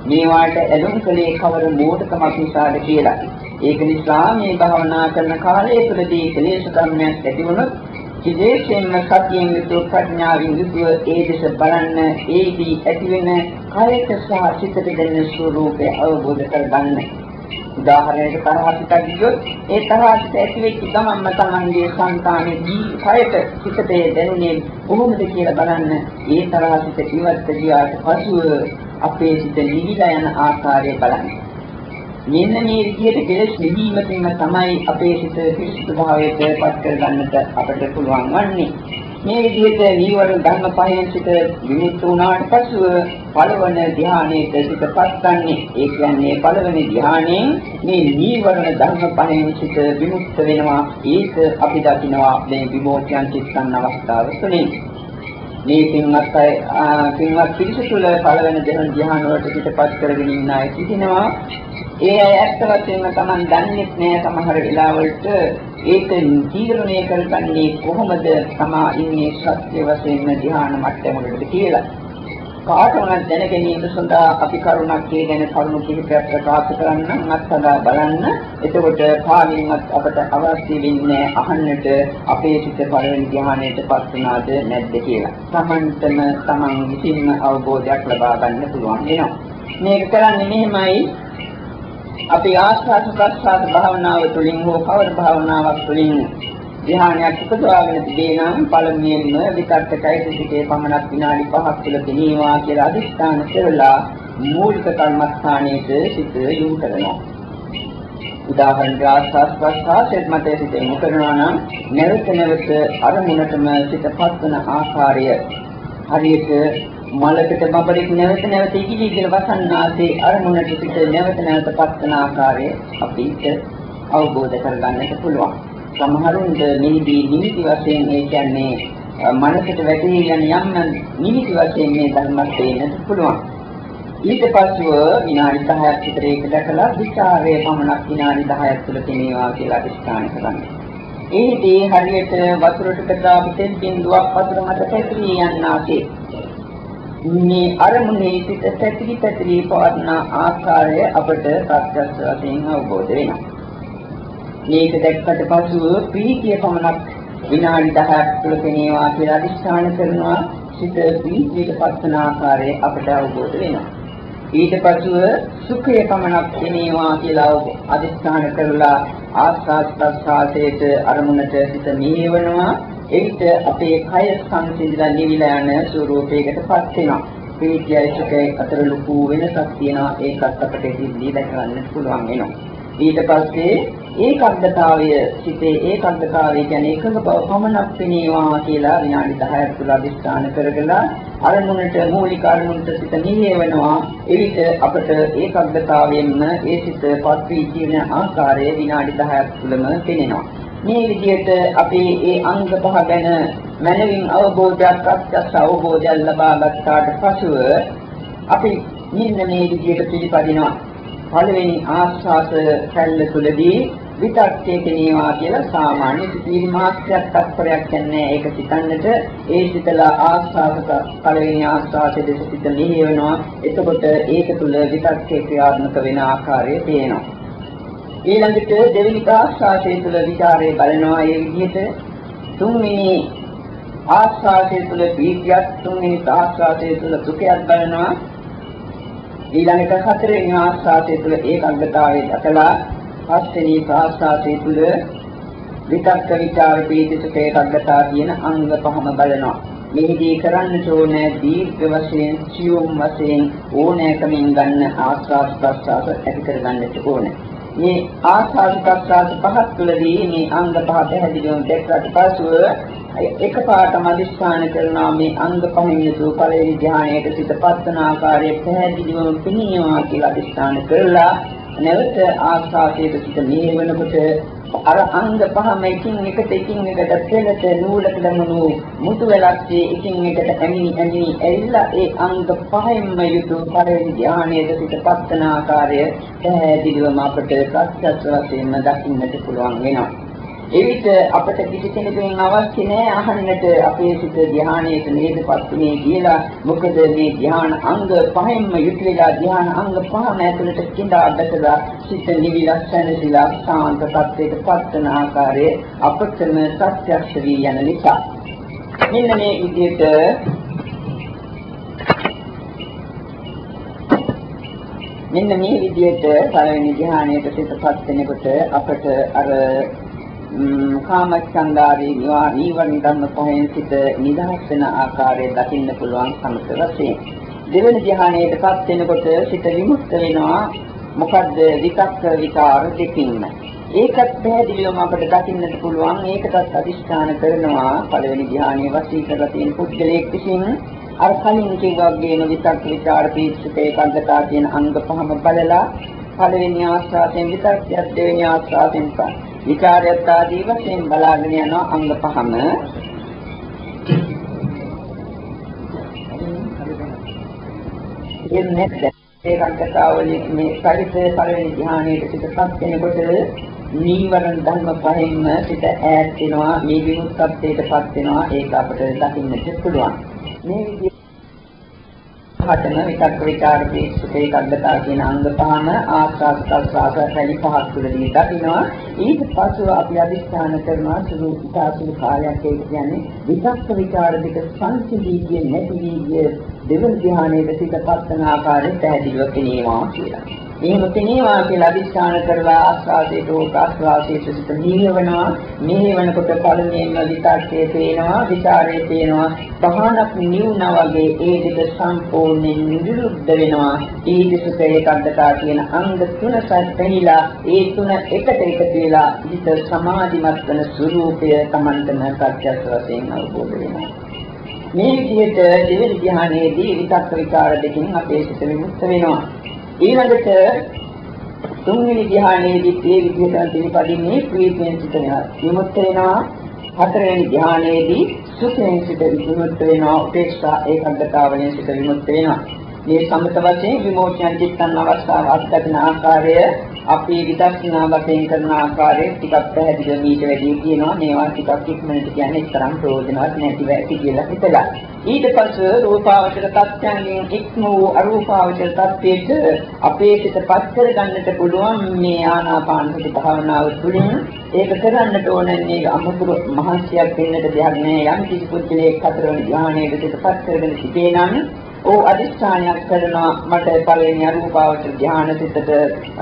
A: මේවාට ඇලුම් කලේ කවර මෝඩකමක් නිසාද කියලා. ඒක නිසා මේ භාවනා කරන කාලය තුළදී කෙලෙස් ධර්මයක් ඇති වුණොත් විශේෂයෙන්ම සතියෙන් යුතුව ප්‍රඥාවෙන් යුතුව ඒ දෙස බලන්න ඒදී ඇතිවෙන කායක සහ චිත්ත දෙන්න ස්වરૂපය අවබෝධ කරගන්න. උදාහරණයකට තරහට ගියොත් ඒ තරහට ඇතිවෙච්ච ගමන්ම තමන්ගේ සංකාමේ කායක චිත්තයේ දැනුනේ කොහොමද කියලා බලන්න ඒ තරහට ඉවත් ගියාට පසුව අපේ සිත නිවිලා යන ආකාරය බලන්න. මෙන්න මේ විදිහට කෙලෙස් නිවීමකින්ම තමයි අපේ සිත පිරිසිදු භාවයට පත් කරගන්නට අපිට පුළුවන් වන්නේ. මේ විදිහට නීවරණ ධර්ම පහෙන් සිට විමුක්ත වුණාට පසුව පළවන ධානයේට සිටපත් ගන්නේ ඒ කියන්නේ පළවෙනි ධානයෙන් මේ නීවරණ ධර්ම පහෙන් සිට විමුක්ත වෙනවා ඒක අපි දකිනවා මේ විමෝචයන් චිත්තන් අවස්ථාව තුළින් මේ පින්වත් අය පින්වත් පිරිස තුළ පළවෙන දෙවන ධ්‍යාන වලට පිටපත් කරගෙන ඉන්න අය සිටිනවා. ඒ අය ඇත්ත වශයෙන්ම Taman දන්නේ නැහැ සමහර වෙලාවලට ඒක තීරණය කරගන්නේ කොහොමද තමා ඉන්නේ සත්‍ය වශයෙන්ම ධ්‍යාන මට්ටමකට කියලා. කාටවත් දැන ගැනීම සඳහා අපි කරුණක් කියන කරුණු කිහිපයක් ප්‍රකාශ කරන්න අත්හදා බලන්න. එතකොට කාගෙන්වත් අපට අවශ්‍ය වෙන්නේ අහන්නට අපේ සිත පළවෙනි ධ්‍යානයට පත් වුණාද නැද්ද කියලා. Tamanටම Taman විසින්ම අවබෝධයක් ලබා ගන්න පුළුවන් වෙනවා. මේක කරන්නේ මෙහෙමයි අපි ආස්වාද ප්‍රසආද භාවනාව තුළින් හෝ කවර භාවනාවක් තුළින් ධ්‍යානයක් උපදවාගෙන තිබේ නම් පළමුවෙන්ම විතර්කයිසිකේ පමණක් විනාඩි 5ක් තුළ දෙනීවා කියලා අදිස්ථාන කරලා මූලික කර්මස්ථානයේට සිත යොමු කරනවා. උදාහරණයක් ආස්වාස් ප්‍රසආසෙත් මතේ සිත යොමු කරනවා නම් නැවත නැවත අරමුණටම සිතපත් වන ආකාරය හරියට මලකට බබරෙක් නැවත නැවත ඉකිලිගෙන වසන්නාසේ අරමුණට සිට නැවත නැවත පත්වන ආකාරය අපිට අවබෝධ කරගන්නට පුළුවන්. සමහරුන්ට නිමිති නිමිති වශයෙන් ඒ කියන්නේ මනසට වැටී යන යම් නිමිති වශයෙන් මේ ධර්මත් තේන්නට පුළුවන්. ඊට පස්ව විනාඩි 10ක් විතර ඒක දැකලා විචාරයේ පමණක් විනාඩි 10ක් තුළ තිනේවා කියලා අධිෂ්ඨාන කරගන්න. එහිදී හරියට වතුරට දාපු තෙල් බිඳුවක් වතුර මත පැතිරී යන්නාසේ මේ අරමුණේ සිට පැතිරි පැතිරි පවත්න ආකාරය අපට ප්‍රත්‍යක්ෂ වශයෙන් අවබෝධ වෙනවා. මේක දැක්කට පසුව ප්‍රීතිය පමණක් විනාඩි 10ක් තුළ පෙනේවා කියලා අදිස්ථාන කරනවා සිත ප්‍රීතියට පත්වන ආකාරය අපට අවබෝධ වෙනවා. ඊට පසුව සුඛය පමණක් පෙනේවා කියලා අදිස්ථාන කරලා ආස්වාද ප්‍රසආසයට අරමුණට සිත නියවනවා. එවිට අපේ කය සංසිඳලා නිවිලා යන ස්වરૂපයකටපත් වෙනවා. ප්‍රීතියයි සුඛය අතර ලොකු වෙනසක් තියෙනවා. ඒකත් අපිට ඉදිරියට දැක ගන්න පුළුවන් වෙනවා. ඊට පස්සේ ඒකග්ගතාවය සිතේ ඒකග්ගතාවය කියන්නේ එකඟ බව පමණක් වෙනවා කියලා විනාඩි 10ක් තුල අධිෂ්ඨාන කරගෙන අරමුණට මූලික අරමුණට සිත නිහෙවනවා එවිට අපට ඒකග්ගතාවයෙන්ම ඒ සිත පත්වී කියන ආකාරය විනාඩි 10ක් තුලම පෙනෙනවා මේ විදිහට අපි ඒ අංග පහ ගැන මනවින් අවබෝධයක් අත්‍යස් අවබෝධයක් ලබා ගත්තාට පසුව අපි මෙන්න මේ විදිහට පිළිපදිනවා. පළවෙනි ආස්වාස කැල්ල තුලදී විතක්කේ කෙනේවා කියලා සාමාන්‍ය සිතිවිලි මාත්‍රයක් තත්පරයක් කියන්නේ ඒක සිතන්නට. ඒ සිතලා ආස්වාස පළවෙනි ආස්වාසයේ දෙස සිත නිහෙවනවා එතකොට ඒක තුල විතක්කේ ක්‍රියාත්මක වෙන ආකාරය පේනවා. ඊළඟට දෙවෙනි ආස්වාසයේ තුල විචාරය බලනවා ඒ විදිහට තුන්වෙනි ආස්වාසයේ තුල දීර්ඝයක් තුන්වෙනි ආස්වාසයේ තුල සුඛයක් බලනවා ඊළඟට හතරවෙනි ආස්වාදයේ තුල ඒකාග්‍රතාවය දකලා පස්වෙනි ආස්වාදයේ තුල විතක්ක විචාර පීතිසක ඒකාග්‍රතාව කියන අංග පහම බලනවා. මෙහිදී කරන්න ඕනේ දීර්ඝ වශයෙන් සියුම් වශයෙන් ඕනෑකමින් ගන්න ආස්වාද ප්‍රසආස ඇති කරගන්නට ඕනේ. මේ ආස්වාද ප්‍රසආස පහක් තුළදී මේ අංග පහ පැහැදිලිවම දැක්කට පසුව එකපාරටම අදිස්ථාන කරනවා මේ අංග පහෙන් යුතු පළවෙනි ධ්‍යානයට සිතපත් වන ආකාරය පැහැදිලිවම පෙනීනවා කියලා අදිස්ථාන කරලා නැවත ආස්වාදයේ සිට මේ වෙනකොට අර අංග පහම එකින් එකට එකින් එකට පෙළට නූලක දමනු මුතු වෙලක්සේ එකින් එකට ඇමිනි ඇමිනි ඇවිල්ලා ඒ අංග පහෙන්ම යුතු පළවෙනි ධ්‍යානයේ සිටපත් වන ආකාරය පැහැදිලිවම අපට ප්‍රත්‍යක්ෂ වශයෙන්ම දකින්නට පුළුවන් වෙනවා. එවිට අපට කිසි කෙනෙකුෙන් අවශ්‍ය නැහැ අහන්නට අපේ සිත ධ්‍යානයට නේදපත් මේ කියලා. මොකද මේ ධ්‍යාන අංග පහෙන්ම යුත් වෙලා ධ්‍යාන අංග පහම ඇතුළට කිඳා දැකලා සිත නිවිලා සැනසීලා සාන්ත තත්ත්වයට පත්වන ආකාරය අපටම සත්‍යක්ෂ වී යන නිසා. මෙන්න මේ විදිහට මෙන්න මේ විදිහට පළවෙනි ධ්‍යානයට සිතපත් වෙනකොට අපට අර කාමච්ඡන්දාදී නීවරණ ධර්ම පහෙන් සිට නිදහස් වෙන ආකාරය දකින්න පුළුවන් සමත වශයෙන්. දෙවෙනි ධ්‍යානයටපත් වෙනකොට සිත විමුක්ත වෙනවා මොකද්ද විතක්ක විකාර දෙකින්ම. ඒකත් පැහැදිලිවම අපිට දකින්නට පුළුවන් ඒකටත් අදිස්ථාන කරනවා පළවෙනි ධ්‍යානයේ වශී කරලා තියෙන පුද්ගලයෙක් විසින් අර කලින් කිව්වා වගේම විතක් විචාර තීක්ෂිතේ කන්දකා කියන අංග පහම බලලා පළවෙනි ආස්වාදයෙන් විතක්යත් දෙවෙනි ආස්වාදයෙන් විචාරයත් ආදී වශයෙන් බලාගෙන යනවා අංග පහම. එන්නේ ඒකත් කතාවලින් මේ පරිසර පළවෙනි ධ්‍යානයේ පිටපත් වෙනකොට නීවරණ ධර්ම පහෙන්ම සිත ඈත් වෙනවා. මේ විමුක්තත්වයටපත් වෙනවා. ඒක අපිට දකින්නට පුළුවන්. මේ විදිහට හතන විතක් විචාර දීක්ෂිතේ කද්දතා කියන අංග පහම ආස්වාද ප්‍රසආස රැලි පහක් තුළදී දකිනවා ඊට පස්ව අපි අදිස්ථාන කරනවා සුළු ඉතාසුළු කාලයක් ඒ කියන්නේ විතක් විචාර දෙක සංසිඳී කිය නැති වී ගිය දෙවන ධ්‍යානයේ සිටපත් වන ආකාරයෙන් පැහැදිලිව පෙනීමා කියලා. එහෙම පෙනීමා කියලා අදිස්ථාන කරලා ආස්වාදයේ දෝක ආස්වාදයේ සිට නියවනවා නියවනකොට පළමුවෙන්ම විතක්කේ පේනවා විචාරයේ පේනවා. බහනක් නිවුනා වගේ ඒ දෙක සම්පූර්ණයෙන් නිරුද්ධ වෙනවා. ඊදිසුත ඒකද්දතා කියන අංග තුන සැපෙහිලා ඒ තුන එකට එකතු වෙලා හිත සමාධිමත් වන ස්වરૂපය Tamanටම ප්‍රත්‍යක්ෂ වශයෙන් අවබෝධ වෙනවා. මේ විදිහට දෙවෙනි ධ්‍යානයේදී විතක්ක විකාර දෙකෙන් අපේ සිත විමුක්ත වෙනවා. ඊළඟට තුන්වෙනි ධ්‍යානයේදී මේ විදිහට පිළිපදින්නේ ප්‍රීතියෙන් සිට විමුක්ත වෙනවා. හතරවෙනි ධ්‍යානයේදී සුඛයෙන් සිට විමුක්ත වෙනවා. උපේක්ෂා ඒකාග්‍රතාවයෙන් සිට විමුක්ත වෙනවා. මේ සම්මත වශයෙන් විමෝචන චිත්තන් අවස්ථාව අත්දකින ආකාරය අපි විදර්ශනා වශයෙන් කරන ආකාරය ටිකක් පැහැදිලිව මීට වැඩි කියනවා. මේවා ටිකක් ඉක්මනට කියන්නේ තරම් ප්‍රයෝජනවත් නැතිව ඇති කියලා හිතලා. ඊට පස්ව රූපාවචර තත්ත්වයන්ගෙන් ඉක්ම වූ අරූපාවචර තත්ත්වයට අපේ සිත පත් කර ගන්නට පුළුවන් මේ ආනාපාන සති භාවනාව තුළින්. ඒක කරන්නට ඕනන්නේ අමුතුරු මහන්සියක් වෙන්නට දෙයක් නෑ. යම් කිසි පුද්ගලයෙක් හතරවෙනි ධ්‍යානයේ සිට පත් කරගෙන සිටේ නම් ඕ අදිස්ථානයක් කරනවා මට පළවෙනි අරූපාවචර ධ්‍යාන සිතට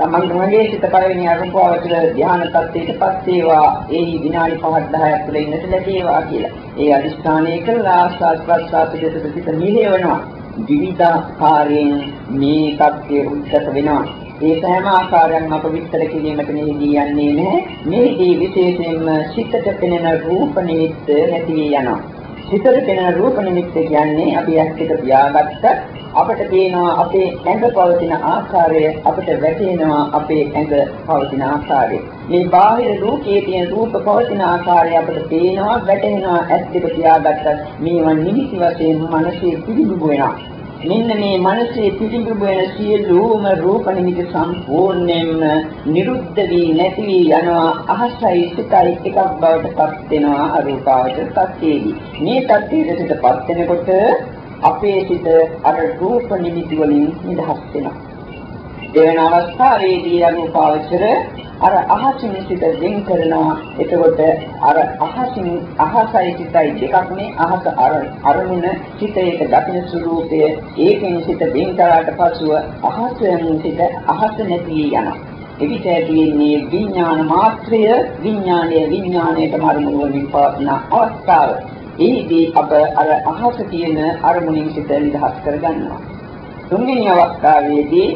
A: මම මගේ සිත පළවෙනි අරූපාවචර ධ්‍යාන තත්ත්වයටපත් වේවා ඒ විනාඩි 5 10ක් තුළ ඉන්නට ලැබේවා කියලා. ඒ අදිස්ථානය කළා ආස්වාද ප්‍රසආත දෙකට සිත නිහෙවනවා. විවිධාකාරයෙන් මේ தත්ත්වය උද්ගත වෙනවා. ඒ සෑම ආකාරයක්ම අප විස්තර කිරීමට මෙහිදී යන්නේ නැහැ. මෙහිදී විශේෂයෙන්ම සිතට පෙනෙන රූප නිමිත්ත නැති යනවා. හිතට පෙනෙන රූප නිමිත්ත කියන්නේ අපි ඇත්තට පියාගත්ත අපට පේනවා අපේ ඇඟ පවතින ආකාරය අපට වැටෙනවා අපේ ඇඟ පවතින ආකාරය. මේ බාහිර රූපයේ තියෙන රූප පවතින ආකාරය අපට පේනවා වැටෙනවා ඇස් දෙක පියාගත්තත් මේවා නිමිති වශයෙන් මනසේ පිළිබිඹු වෙනවා. මෙන්න මේ මනසේ පිළිඹු වෙන සියලුම රූප නිමිති සම්පූර්ණයෙන්ම නිරුද්ධ වී නැති වී යනවා. අහසයි සිතයි එකක් බවට පත් වෙනවා. අරූපාවචර සත්‍යයේදී මේ සත්‍යයට සිතපත් වෙනකොට අපේ සිත අර රූප නිමිති වලින් නිදහස් වෙනවා. දෙවන අවස්ථාවේදී අරූපාවචර අර අහසින් සිට වෙන් කරනවා එතකොට අර අහසින් අහසයි සිතයි දෙකක් නේ අහස අර අරමුණ සිතේක දකින ස්වરૂපය ඒකෙන් සිට වෙන් කරාට පසුව අහසෙන් සිට අහස නැති යනවා එවිට ඇතිවෙන්නේ විඥාන මාත්‍රය විඥානයේ විඥාණයට මරුණු වලින් පවත්න අවස්ථාව. එහිදී අප අර අහස තියෙන අරමුණින් සිත නිදහස් කරගන්නවා. තුන්වෙනි අවස්ථාවේදී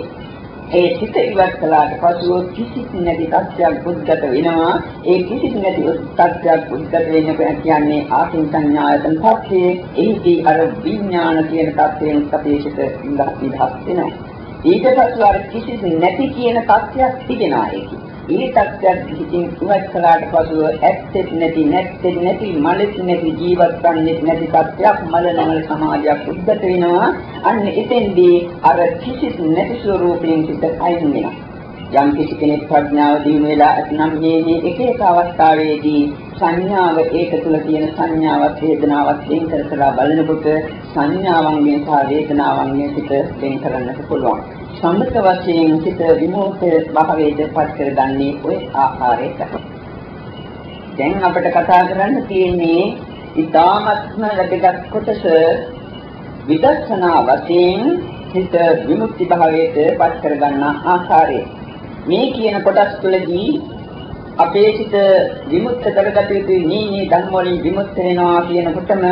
A: ඒ සිත ඉවත් කළාට පසුව කිසිත් නැති තත්ත්වයක් බුද්ධත වෙනවා. ඒ කිසිත් නැති තත්ත්වයක් බුද්ධත වෙන්න කියන්නේ ආසින් සංඥායතන තත්ත්වයේ එහිදී අර විඥාන කියන තත්ත්වයෙන් අපේක්ෂිත ඉඳහස් වෙනවා. ඊට පස්ව අර කිසිත් නැති කියන තත්ත්වයක් තිබෙනවා ඒකේ. ඒ තත්ත්වයක් හිතින් ඉවත් කළාට පසුව ඇත්තෙත් නැති නැත්තෙත් නැති මලෙත් නැති ජීවත් වන්නේ නැති තත්ත්වයක් මල නමල සමාජයක් උද්ගත වෙනවා අන්න එතෙන්දී අර කිසිත් නැති ස්වરૂපයෙන් සිට අයින් වෙනවා යම් කිසි කෙනෙක් ප්‍රඥාව දිනු වෙලා ඇතනම් මේ මේ එක එක අවස්ථාවේදී සංඥාව ඒක තුළ තියෙන සංඥාවත් වේදනාවත් වෙන් කර කර බලනකොට සංඥාවන්ගෙන් සහ වේදනාවන්ගෙන් සිට වෙන් කරන්නට පුළුවන්. සම්මත වශයෙන් සිත විමුක්ත භාවයට පත් කරගන්නේ ওই ආකාරයට. දැන් අපිට කතා කරන්න තියෙන්නේ ඊ타ත්ම වැඩගත් කොටස විදර්ශනා වශයෙන් හිත විමුක්ති භාවයට පත් කරගන්නා ආකාරය. මේ කියන කොටස් තුළදී අපේ සිත විමුක්ත කරගත යුතු නීනී ධර්ම වලින් විමුක්ත වෙනවා කියනකොටම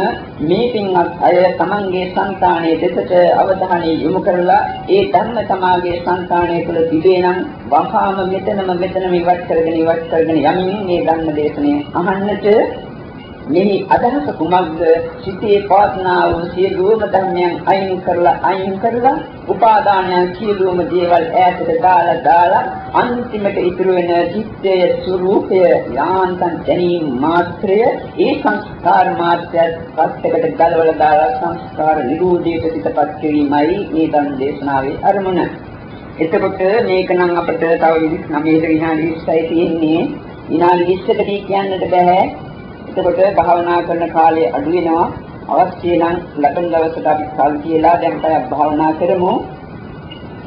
A: මේ පින්වත් අය තමන්ගේ సంతානයේ දෙසට අවධානය යොමු කරලා ඒ ධර්ම තමාගේ సంతානය තුළ තිබේ නම් වහාම මෙතනම මෙතනම ඉවත් කරගෙන ඉවත් කරගෙන යමින් මේ ධර්ම දේශනය අහන්නට මෙහි අදහස කුමක්ද සිතේ පවත්නා වූ සියලුම ධර්මයන් අයින් කරලා අයින් කරලා උපාදානයන් සියලුම දේවල් ඈතට දාලා දාලා අන්තිමට ඉතුරු වෙන චිත්තයේ ස්වરૂපය යාන්තම් දැනීම මාත්‍රය ඒ සංස්කාර මාත්‍රයත් පස්සකට ගලවලා දාලා සංස්කාර නිරෝධයට සිතපත් කිරීමයි මේ ධර්ම දේශනාවේ අරමුණ. එතකොට මේක නම් අපිට තව 29 විනාඩි 20යි තියෙන්නේ. විනාඩි 20කට කියන්නට බෑ. එතකොට භාවනා කරන කාලය අඩු වෙනවා. අවශ්‍ය නම් ලබන දවසට අපි කල් කියලා දැන් පැයක් භාවනා කරමු.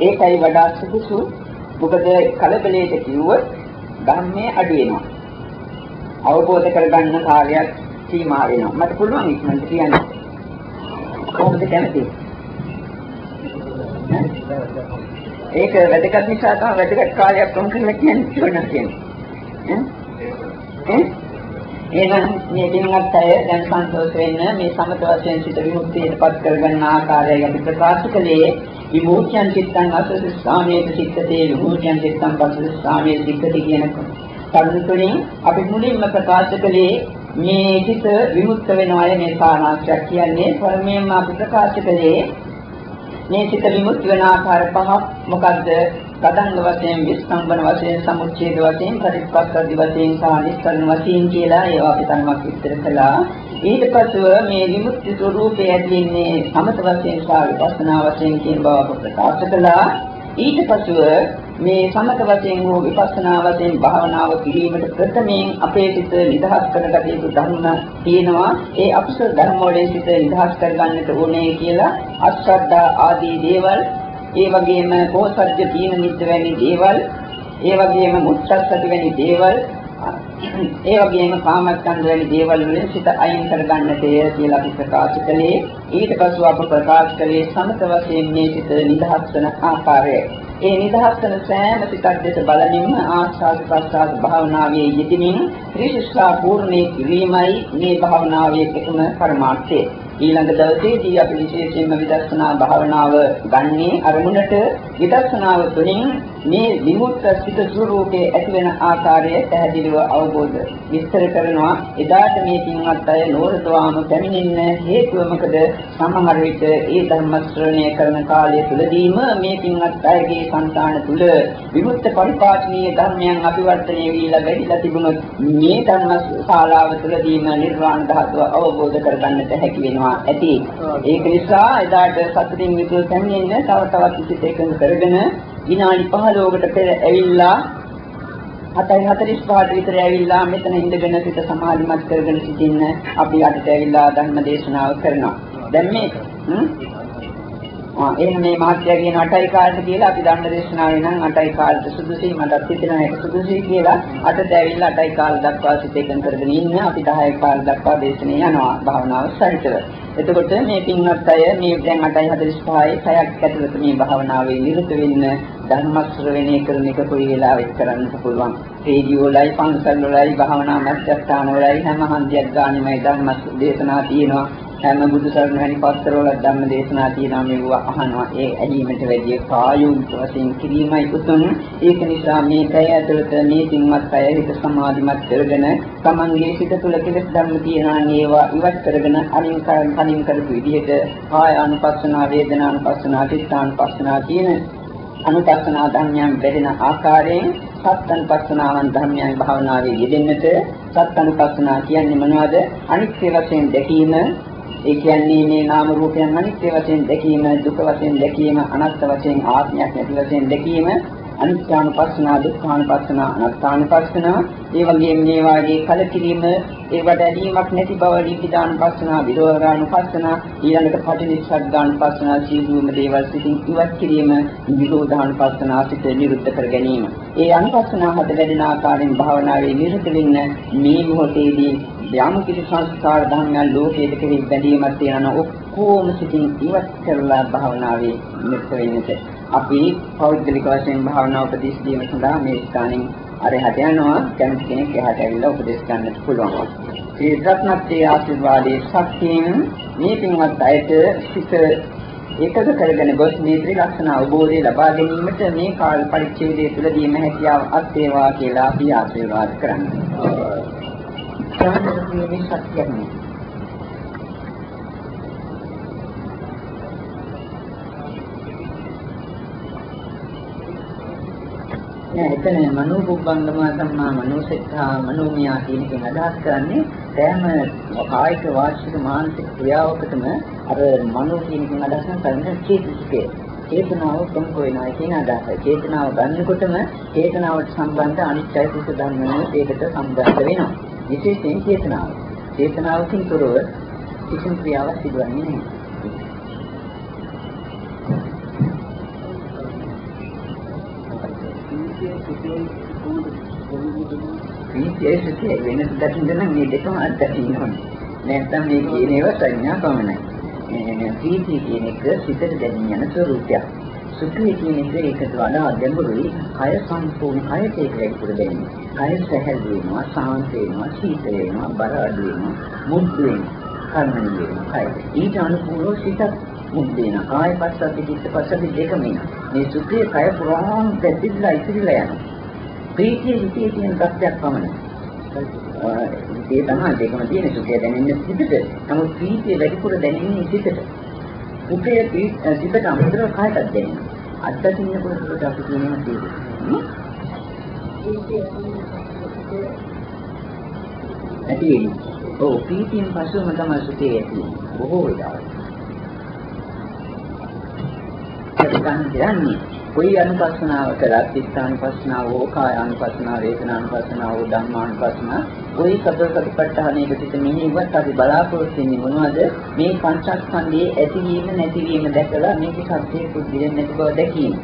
A: ඒකයි වඩා සුදුසු. මොකද කලබලයට කිව්වොත් ධම්මේ අඩු වෙනවා. අවබෝධ කරගන්න කාලයක් සීමා වෙනවා. මට පුළුවන් ඉක්මනට කියන්න. කොහොමද කැමති? ඒක වැදගත් නිසා තමයි වැදගත් කාලයක් වුණ කියලා කියන්නේ කියන්නේ. ඈ එහෙනම් මේ දිනවත් අය දැන් සන්තෝෂ වෙන්න මේ සමත වශයෙන් සිත විමුක්තියටපත් කරගන්න ආකාරය අපි ප්‍රකාශ කළේ විමුක්තියන් චිත්තං අසස ස්ථානයේ චිත්තේ විමුක්තියන් චිත්තං පස්ස ස්ථානයේ චිත්තේ කියන කරුණු තුලින් අපි මුලින්ම ප්‍රකාශ කළේ මේ චිත විමුක්ත වෙනවා මේ සානාංශයක් කියන්නේ. පළමුවෙන්ම අපි ප්‍රකාශ කළේ මේ චිත විමුක්ති වෙන ආකාර පහක්. මොකද්ද? කදංග වශයෙන් විස්තම්බන වශයෙන් සමුච්ඡේද වශයෙන් පරිප්පස්සද්ධි වශයෙන් සහ නිස්කරණ වශයෙන් කියලා ඒවා අපි තනමක් විස්තර කළා. ඊට පස්ව මේ විමුක්ති ස්වરૂපය ඇතිවෙන්නේ සමත වශයෙන් සහ විපස්සනා වශයෙන් කියන බව අප ප්‍රකාශ කළා. ඊට පස්ව මේ සමත වශයෙන් හෝ විපස්සනා වශයෙන් භාවනාව කිරීමට ප්‍රථමයෙන් අපේ සිත නිදහස් කරගත යුතු ධර්ම තියෙනවා. ඒ අපසර ධර්ම වලින් සිත නිදහස් කරගන්නට ඕනේ කියලා අශ්‍රද්ධා ආදී දේවල් ඒ වගේම කෝසජ්ජ තීන නිද්ද වැනි දේවල්, ඒ වගේම මුත්තස්සති වැනි දේවල්, ඒ වගේම කාමච්ඡන්ද වැනි දේවල් වලින් සිත අයින් කරගන්නට කියලා අපි ප්‍රකාශ කළේ. ඊට පස්ව අප ප්‍රකාශ කළේ සමත වශයෙන් මේ සිත නිදහස් වන ආකාරය. ඒ නිදහස් වන සෑම සිතක් දෙස බලමින්ම ආස්වාද ප්‍රසආද භාවනාවේ යෙදෙමින් ත්‍රිශිෂ්ඨා පූර්ණේ කිරීමයි මේ භාවනාවේ එකම පරමාර්ථය. ඊළඟ දවසේදී අපි විශේෂයෙන්ම විදර්ශනා භාවනාව ගන්නේ අරමුණට. විදර්ශනාව තුළින් මේ විමුක්ත සිත ස්වરૂපයේ ඇතිවන ආකාරය පැහැදිලිව අවබෝධ විස්තර කරනවා. එදාට මේ පින්වත් අය නෝරදවාම පැමිණෙන්න හේතුව මොකද? සමහර විට ඒ ධර්ම ශ්‍රවණය කරන කාලය තුලදීම මේ පින්වත් අයගේ సంతාන තුල විමුක්ත පරිපාඨනීය ධර්මයන් අභිවර්ධනය වීලා වැඩිලා තිබුණොත් මේ ධර්ම ශාලාව තුලදීම නිර්වාණ ධාතුව අවබෝධ කරගන්නට හැකි වෙනවා ඇති. ඒක නිසා එදාට සතුටින් යුතුව පැමිණෙන්න තව තවත් සිත එකඟ කරගෙන විනාඩි 15කට පෙර ඇවිල්ලා 7:45ට විතර ඇවිල්ලා මෙතන ඉඳගෙන සිත සමාධිමත් කරගෙන සිටින්න අපි අදට ඇවිල්ලා ධර්ම දේශනාව කරනවා. දැන් මේ ආ එහෙනම් මේ මහත්ය කියන 8යි කාලට කියලා අපි ධර්ම දේශනාවේ නම් 8යි කාලට සුදුසුයි මටත් හිතෙනවා ඒක සුදුසුයි කියලා අදට ඇවිල්ලා 8යි කාල දක්වා සිත එකඟ කරගෙන ඉන්න අපි 10යි කාල දක්වා දේශනේ යනවා භාවනාව සහිතව. එතකොට මේ පින්වත් අය මේ දැන් 8:45යි පැයක් ඇතුළත මේ භාවනාවේ නිරත වෙන්න ධර්ම ශ්‍රවණය කරන එක කොයි වෙලාවෙත් කරන්න පුළුවන්. රේඩියෝ වලයි පන්සල් වලයි භාවනා මධ්‍යස්ථාන වලයි හැම හන්දියක් ගානෙමයි ධර්ම දේශනා තියෙනවා. හැම බුදු සරණ වැනි පස්තරවල ධර්ම දේශනා තියෙනවා මේවා අහනවා. ඒ ඇලීමට වැඩිය කායුත් වශයෙන් කිරීමයි උතුම්. ඒක නිසා මේ පැය ඇතුළත මේ සින්වත් අය හිත සමාධිමත් කරගෙන තමන්ගේ සිත තුළ කෙලෙස් ධර්ම තියෙනවා ඒවා ඉවත් කරගෙන අනින් කලින් කරපු විදිහට කාය අනුපස්සනා වේදනා අනුපස්සනා චිත්තානුපස්සනා කියන අනුපස්සනා ධර්මයන් බෙදෙන ආකාරයෙන් සත්අනුපස්සනාවන් ධර්මයන් භාවනාවේ යෙදෙන්නට සත්අනුපස්සනා කියන්නේ මොනවද? අනිත්‍ය වශයෙන් දැකීම ඒ කියන්නේ මේ නාම රූපයන් අනිත්‍ය වශයෙන් දැකීම, දුක වශයෙන් දැකීම, අනාත්ම වශයෙන් ආත්මයක් නැති වශයෙන් දැකීම, අනිත්‍යානුපස්සනා, දුක්ඛානුපස්සනා, අනාත්මානුපස්සනා, ඒ වගේම මේ වාගේ කලකිරීම, ඒවට ඇලීමක් නැති බව නිබ්බිදානුපස්සනා, විරෝධානුපස්සනා, ඊළඟට පටිනිස්සග්ගානුපස්සනා, සීලුම දේවල් සිටින් ඉවත් කිරීම, විරෝධානුපස්සනා සිට නිරුද්ධ කර ගැනීම. ඒ අනුපස්සනා හද වැඩෙන ආකාරයෙන් භාවනාවේ නිරත වෙන්න මේ මොහොතේදී යම් කිසි සංස්කාර ධර්මයන් ලෝකයේ කෙරෙහි බැඳීමක් තියෙනවා ඔක්කොම සිටින් ඉවත් කරලා භාවනාවේ නිරත වෙන්නට අපි පෞද්ගලික වශයෙන් භාවනා උපදෙස් දීම සඳහා මේ ස්ථානින් අරහට යනවා කැමති කෙනෙක් එහාට ඇවිල්ලා උපදෙස් ගන්නත් පුළුවන්. මේ රත්නත්‍රයේ ආශිර්වාදයේ ශක්තියෙන් මේ පින්වත් අයට සිත ඒකද කරගෙන ගොස් මේ ත්‍රිලක්ෂණ අවබෝධය ලබා ගැනීමට මේ කාල පරිච්ඡේදය තුළදීම හැකියාව අත් වේවා කියලා අපි ආශිර්වාද කරනවා. සාමයේ ශක්තියක් නේ. නෑ එතන මනෝබුද්ධංගම සම්මා මනෝසෙක්ඛා මනෝමියා කියන එකෙන් අදහස් කරන්නේ සෑම කායික වාචික මානසික ක්‍රියාවකටම අර මනෝ කියන එකෙන් අදහස් කරන්නේ චේතසිකේ චේතනාව ප්‍රමුඛ වෙනවා කියන අදහසයි. චේතනාව ගන්නකොටම චේතනාවට සම්බන්ධ අනිත්‍යයික ධර්මවල ඒකට සම්බන්ධ වෙනවා. විශේෂයෙන් චේතනාව. චේතනාවකින් තොරව කිසිම ක්‍රියාවක් සිදුවන්නේ නැහැ. ප්‍රීතිය සුඛය වෙනස් දකින්න නම් මේ දෙකම අත්දකින්න ඕනේ. නැත්නම් මේ කියන ඒවා සංඥා පමණයි. මේ ප්‍රීතිය කියන එක සිතට දැනෙන යන ස්වરૂපයක්. සුඛය කියන එක ඒකට වඩා ගැඹුරුයි. කය සම්පූර්ණ කයට ඒක වැඩිපුර දැනෙනවා. කය සැහැල් වෙනවා, සාන්ත වෙනවා, සීත වෙනවා, බර අඩු වෙනවා, මුද්ද වෙනවා, කර්මණී වෙනවා. කය. ඊට අනුකූලව සිතත් මුද්ද වෙනවා. කාය පස්සත් පිට පස්සත් දෙකම වෙනවා. මේ සුඛය කය පුරාම පැතිරලා ඉතිරිලා යනවා. ප්‍රීතිය හිතේ තියෙන තත්ත්වයක් පමණයි. ඒ තමයි දෙකම තියෙන සුඛය දැනෙන්නේ සිතට. නමුත් ප්‍රීතිය වැඩිපුර දැනෙන්නේ සිතට. සුඛය සිතට අමතරව කායටත් දැනෙනවා. අත්දකින්න පුළුවන් අපි කියනවා තියෙන්නේ. ඇති වෙන්නේ. ඔව් ප්‍රීතියෙන් පසුවම තමයි සුඛය ඇති වෙන්නේ. බොහෝ වෙලාවට. ඒක ගන්න කොයි අනුපස්සනාව කළත් චිත්තානුපස්සනාව, කායානුපස්සනාව, වේදනානුපස්සනාව, ධම්මානුපස්සනාව, කොයි සතර සතිපට්ඨානයක සිට මෙහිවත් අපි බලාපොරොත්තු වෙන්නේ මොනවද? මේ පංචස්කන්ධයේ ඇතිවීම නැතිවීම දැකලා මේකේ සත්‍යය පුදුරෙන්නේ නැති බව දැකීම.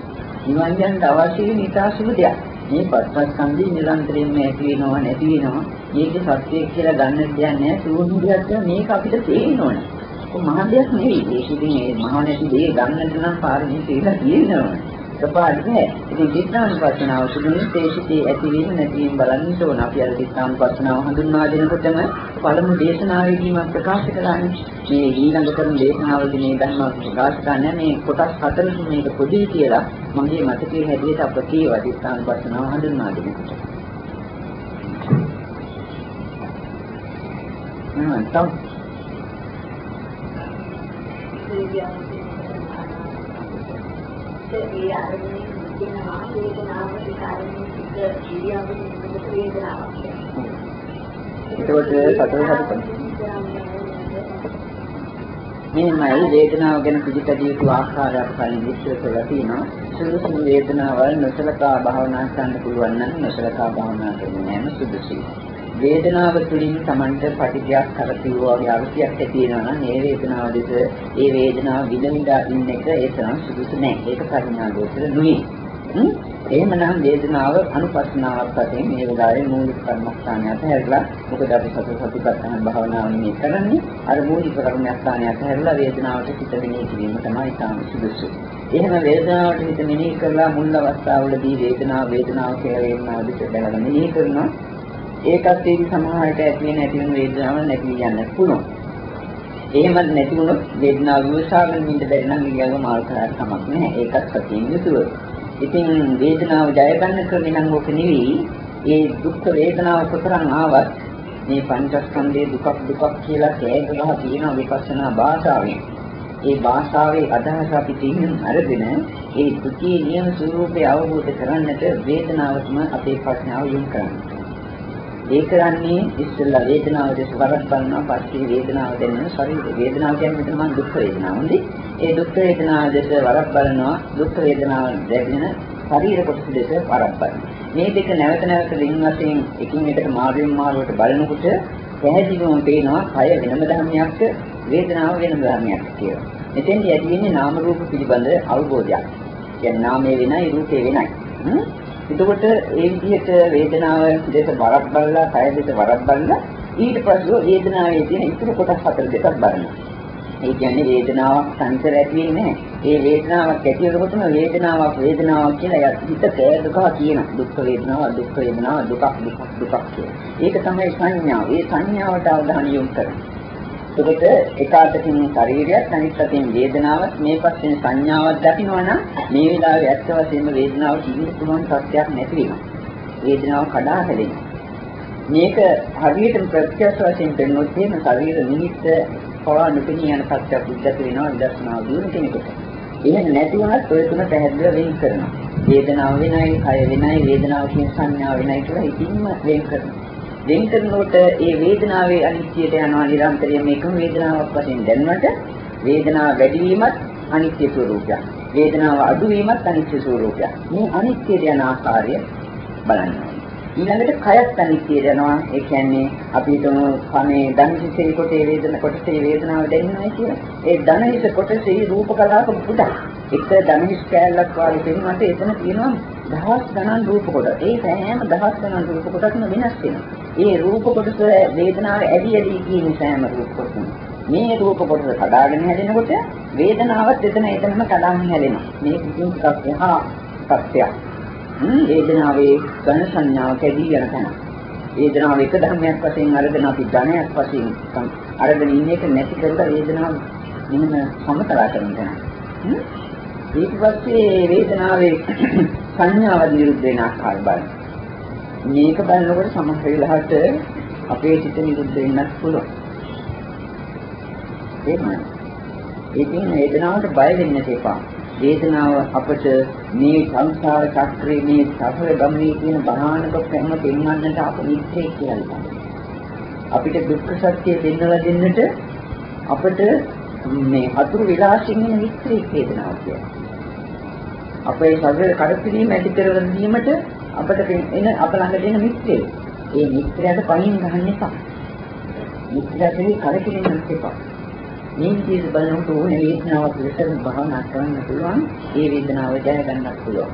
A: නිවන් යන්න අවශ්‍ය වෙන ඉතා සුබ දෙයක්. මේ පංචස්කන්ධය නිරන්තරයෙන්ම ඇති වෙනවා නැති වෙනවා. මේක සත්‍යය කියලා ගන්න දෙයක් නෑ. සූර්යයක් මේක අපිට තේරෙන්න ඕනේ. කො මහ දෙයක් නෙවෙයි. ඒකෙදී මේ මහ නැති දේ ගන්නට නම් පාරමී කියලා තියෙනවා. සපාඩි නෑ. ඉතින් චිත්තානුපස්සනාව සුදුනේ තේසිතේ ඇතිවීම නැතිවීම බලන්න ඕන. අපි අර චිත්තානුපස්සනාව හඳුන්වා දෙනකොටම පළමු දේශනාවේදීම ප්‍රකාශ කළානේ. මේ ඊළඟ කරන දේශනාවලදී මේ ධර්ම ප්‍රකාශ කරන්නේ මේ කොටස් හතරකින් මේක පොඩි කියලා මගේ මතකයේ හැටියට අප කියවා චිත්තානුපස්සනාව හඳුන්වා දෙනකොට. හ්ම් තව
B: ඒ අරමුණේ සිටිනවා වේදනාවට කාරණේ සිට ඉරියව්වෙන් මුදට වේදනාවක්
A: එතකොට සතර සතිපට්ඨාන මෙහිමයි වේදනාව ගැන පිළිපැදිය යුතු ආකාරය අප කලින් විස්තර කරලා තියෙනවා. සුදුසු වේදනාවල් නොසලකා භාවනා කරන්න පුළුවන් නම් නොසලකා භාවනා කරන්න නෑම සුදුසුයි. වේදනාව තුළින් Tamanට පටිඝයක් කරතිවෝ වගේ අරුතියක් ඇති වෙනවා නම් ඒ වේදනාව දෙස ඒ වේදනාව විඳින්දා ඉන්න එක ඒ තරම් සුදුසු නෑ. ඒක පරිණා දෝෂල නුයි. එහෙමනම් වේදනාව අනුපස්සනාවක් වශයෙන් මේ වෙලාවේ මූලික කර්මස්ථානයට හැරලා මොකද අපි සතර සතිපට්ඨාන භාවනාව මේ කරන්නේ අර මූලික කර්මස්ථානයට හැරලා වේදනාවට සිත මෙනෙහි කිරීම තමයි තාම සුදුසු. එහෙම වේදනාවට හිත මෙනෙහි කරලා මුල් අවස්ථාවවලදී වේදනාව වේදනාව කියලා වේදනාව දෙක දැනගෙන මෙනෙහි කරනවා ඒකත් ඒ සමාහයට ඇති වෙන ඇති වෙන වේදනාව නැති යන්න පුළුවන්. එහෙමත් නැති වුණොත් වේදනාව විශ්වාසයෙන් ඉඳ බැරි නම් ඊගව මාල් කරාට කමක් නැහැ. ඒකත් සතියෙන් යුතුව. ඉතින් වේදනාව ජය ගන්න ක්‍රමෙ නම් ඔක නෙවෙයි. ඒ දුක් වේදනාව කොතරම් ආවත් මේ පංචස්කන්ධයේ දුකක් දුකක් කියලා කෑග ගහ තියෙන විපස්සනා භාෂාවෙන් ඒ භාෂාවේ අදහස අපි තේරුම් අරගෙන ඒ දුකේ නියම ස්වરૂපය අවබෝධ කරගන්නට වේදනාවටම අපේ ප්‍රඥාව යොමු කරනවා. ඒ කරන්නේ ඉස්සෙල්ලා වේදනාව දෙස වරක් බලනවා පස්සේ වේදනාව දැනෙන ශරීර වේදනාව කියන්නේ මෙතන මම දුක් වේදනාව නෙවෙයි ඒ දුක් වේදනාව දෙස වරක් බලනවා දුක් වේදනාව දැනෙන ශරීර කොටස දෙක වරද්දන්න. මේ දෙක නැවත නැවත ලින් වශයෙන් එකින් එකට මාරුවෙන් මාරුවට බලනකොට පැහැදිලිවම පේනවා කය වෙනම ධර්මයක් වේදනාව වෙනම ධර්මයක් කියලා. මෙතෙන්දී ඇති වෙන්නේ නාම රූප පිළිබඳ අවබෝධයක්. කියන්නේ නාමයේ වෙනයි රූපේ වෙනයි. එතකොට ඒ විදිහට වේදනාව දෙක වරක් බලලා කය දෙක වරක් බලලා ඊට පස්සේ වේදනාවේ තියෙන ඉතුරු කොටස් හතර දෙකක් බලනවා. ඒ කියන්නේ වේදනාවක් සංසර ඇති වෙන්නේ නැහැ. ඒ වේදනාවක් ඇති වෙනකොටම වේදනාවක් වේදනාවක් කියලා හිත කෑදකහ කියන දුක් වේදනාව දුක් වේදනාව දුකක් දුකක් දුකක් කියලා. ඒක තමයි සංඥාව. ඒ සංඥාවට අවධානය යොමු කරන්නේ. එතකොට එක අතකින් ශරීරයත් අනිත් අතින් වේදනාවත් මේ පස්සේ සංඥාවක් දකිනවා නම් මේ වෙලාවේ ඇත්ත වශයෙන්ම වේදනාව කිසිම පුළුවන් සත්‍යයක් නැති වෙනවා. වේදනාව කඩා හැලෙනවා. මේක හරියටම ප්‍රත්‍යක්ෂ වශයෙන් පෙන්වොත් එහෙම ශරීර නිමිත්ත පවා නොපෙනී යන සත්‍යයක් උද්ගත වෙනවා විදර්ශනා දිනු කෙනෙකුට. එහෙම නැති වුණත් ඔය තුන පැහැදිලිව වෙන් කරනවා. වේදනාව වෙනයි, කය වෙනයි, වේදනාව කියන සංඥාව වෙනයි කියලා ඉතින්ම වෙන් කරනවා. වෙන් කරනකොට ඒ වේදනාවේ අනිත්‍යයට යනවා නිරන්තරයෙන් මේකම වේදනාවක් වශයෙන් දැනුණට වේදනාව වැඩි වීමත් අනිත්‍ය ස්වરૂපයක්. වේදනාව අඩු වීමත් අනිත්‍ය ස්වરૂපයක්. මේ අනිත්‍යයට යන ආකාරය බලන්න. ඊළඟට කයත් අනිත්‍යයට යනවා. ඒ කියන්නේ අපි හිතමු කනේ ධනහිසේ කොටේ වේදන කොටසේ වේදනාව දැනෙනවා කියලා. ඒ ධනහිස කොටසේ රූප කලාප පුඩක්. එක ධනහිස් කැලලක් වගේ පෙනුනට එතන තියෙනවා දහස් ගණන් රූප කොට. ඒ සෑම දහස් ගණන් රූප කොටක්ම වෙනස් වෙනවා. ඒ රූප කොටස වේදනාව ඇදි ඇදි කියන සෑම රූප කොටසම. මේ රූප කොටස කඩාගෙන හැදෙනකොට වේදනාවත් එතන එතනම කඩාගෙන හැදෙනවා. මේ කිසිම එකක් එහා සත්‍යයක්. වේදනාවේ ඝන සංඥාව කැදී යන තැන. වේදනාව එක ධර්මයක් වශයෙන් අරගෙන අපි ධනයක් වශයෙන් අරගෙන ඉන්න එක නැති කරලා වේදනාව මෙන්න සමතලා කරන තැන. ඊට පස්සේ වේදනාවේ සංඥාව නිරුද්ධ වෙන ආකාරය බලන්න. මේක බලනකොට සමහර වෙලාවට අපේ සිත නිරුද්ධ වෙන්නත් පුළුවන්. එහෙමයි. ඒකෙන් වේදනාවට බය වෙන්න එපා. වේදනාව අපට මේ සංසාර චක්‍රයේ මේ සතර ගමනේ තියෙන බාහනක ප්‍රම දෙන්නන්නට අප නිත්‍ය කියලා අපිට දුක්ඛ සත්‍ය දෙන්නලා දෙන්නට අපට මේ අතුරු විලාසින් වෙන මිත්‍රී වේදනාව කියන්නේ. අපේ ශරීර කරපිරීම ඇති කරගෙන දීමට අපට එන අප ළඟ දෙන මිත්‍රේ. ඒ මිත්‍රයාට පයින් ගන්න එපා. මිත්‍රයාට කරපිරීම එපා. මේ විදිහට බලනකොට ඕනේ වේදනාවක් විතර භාවනා කරන්න පුළුවන්. ඒ වේදනාව ජය ගන්නත් පුළුවන්.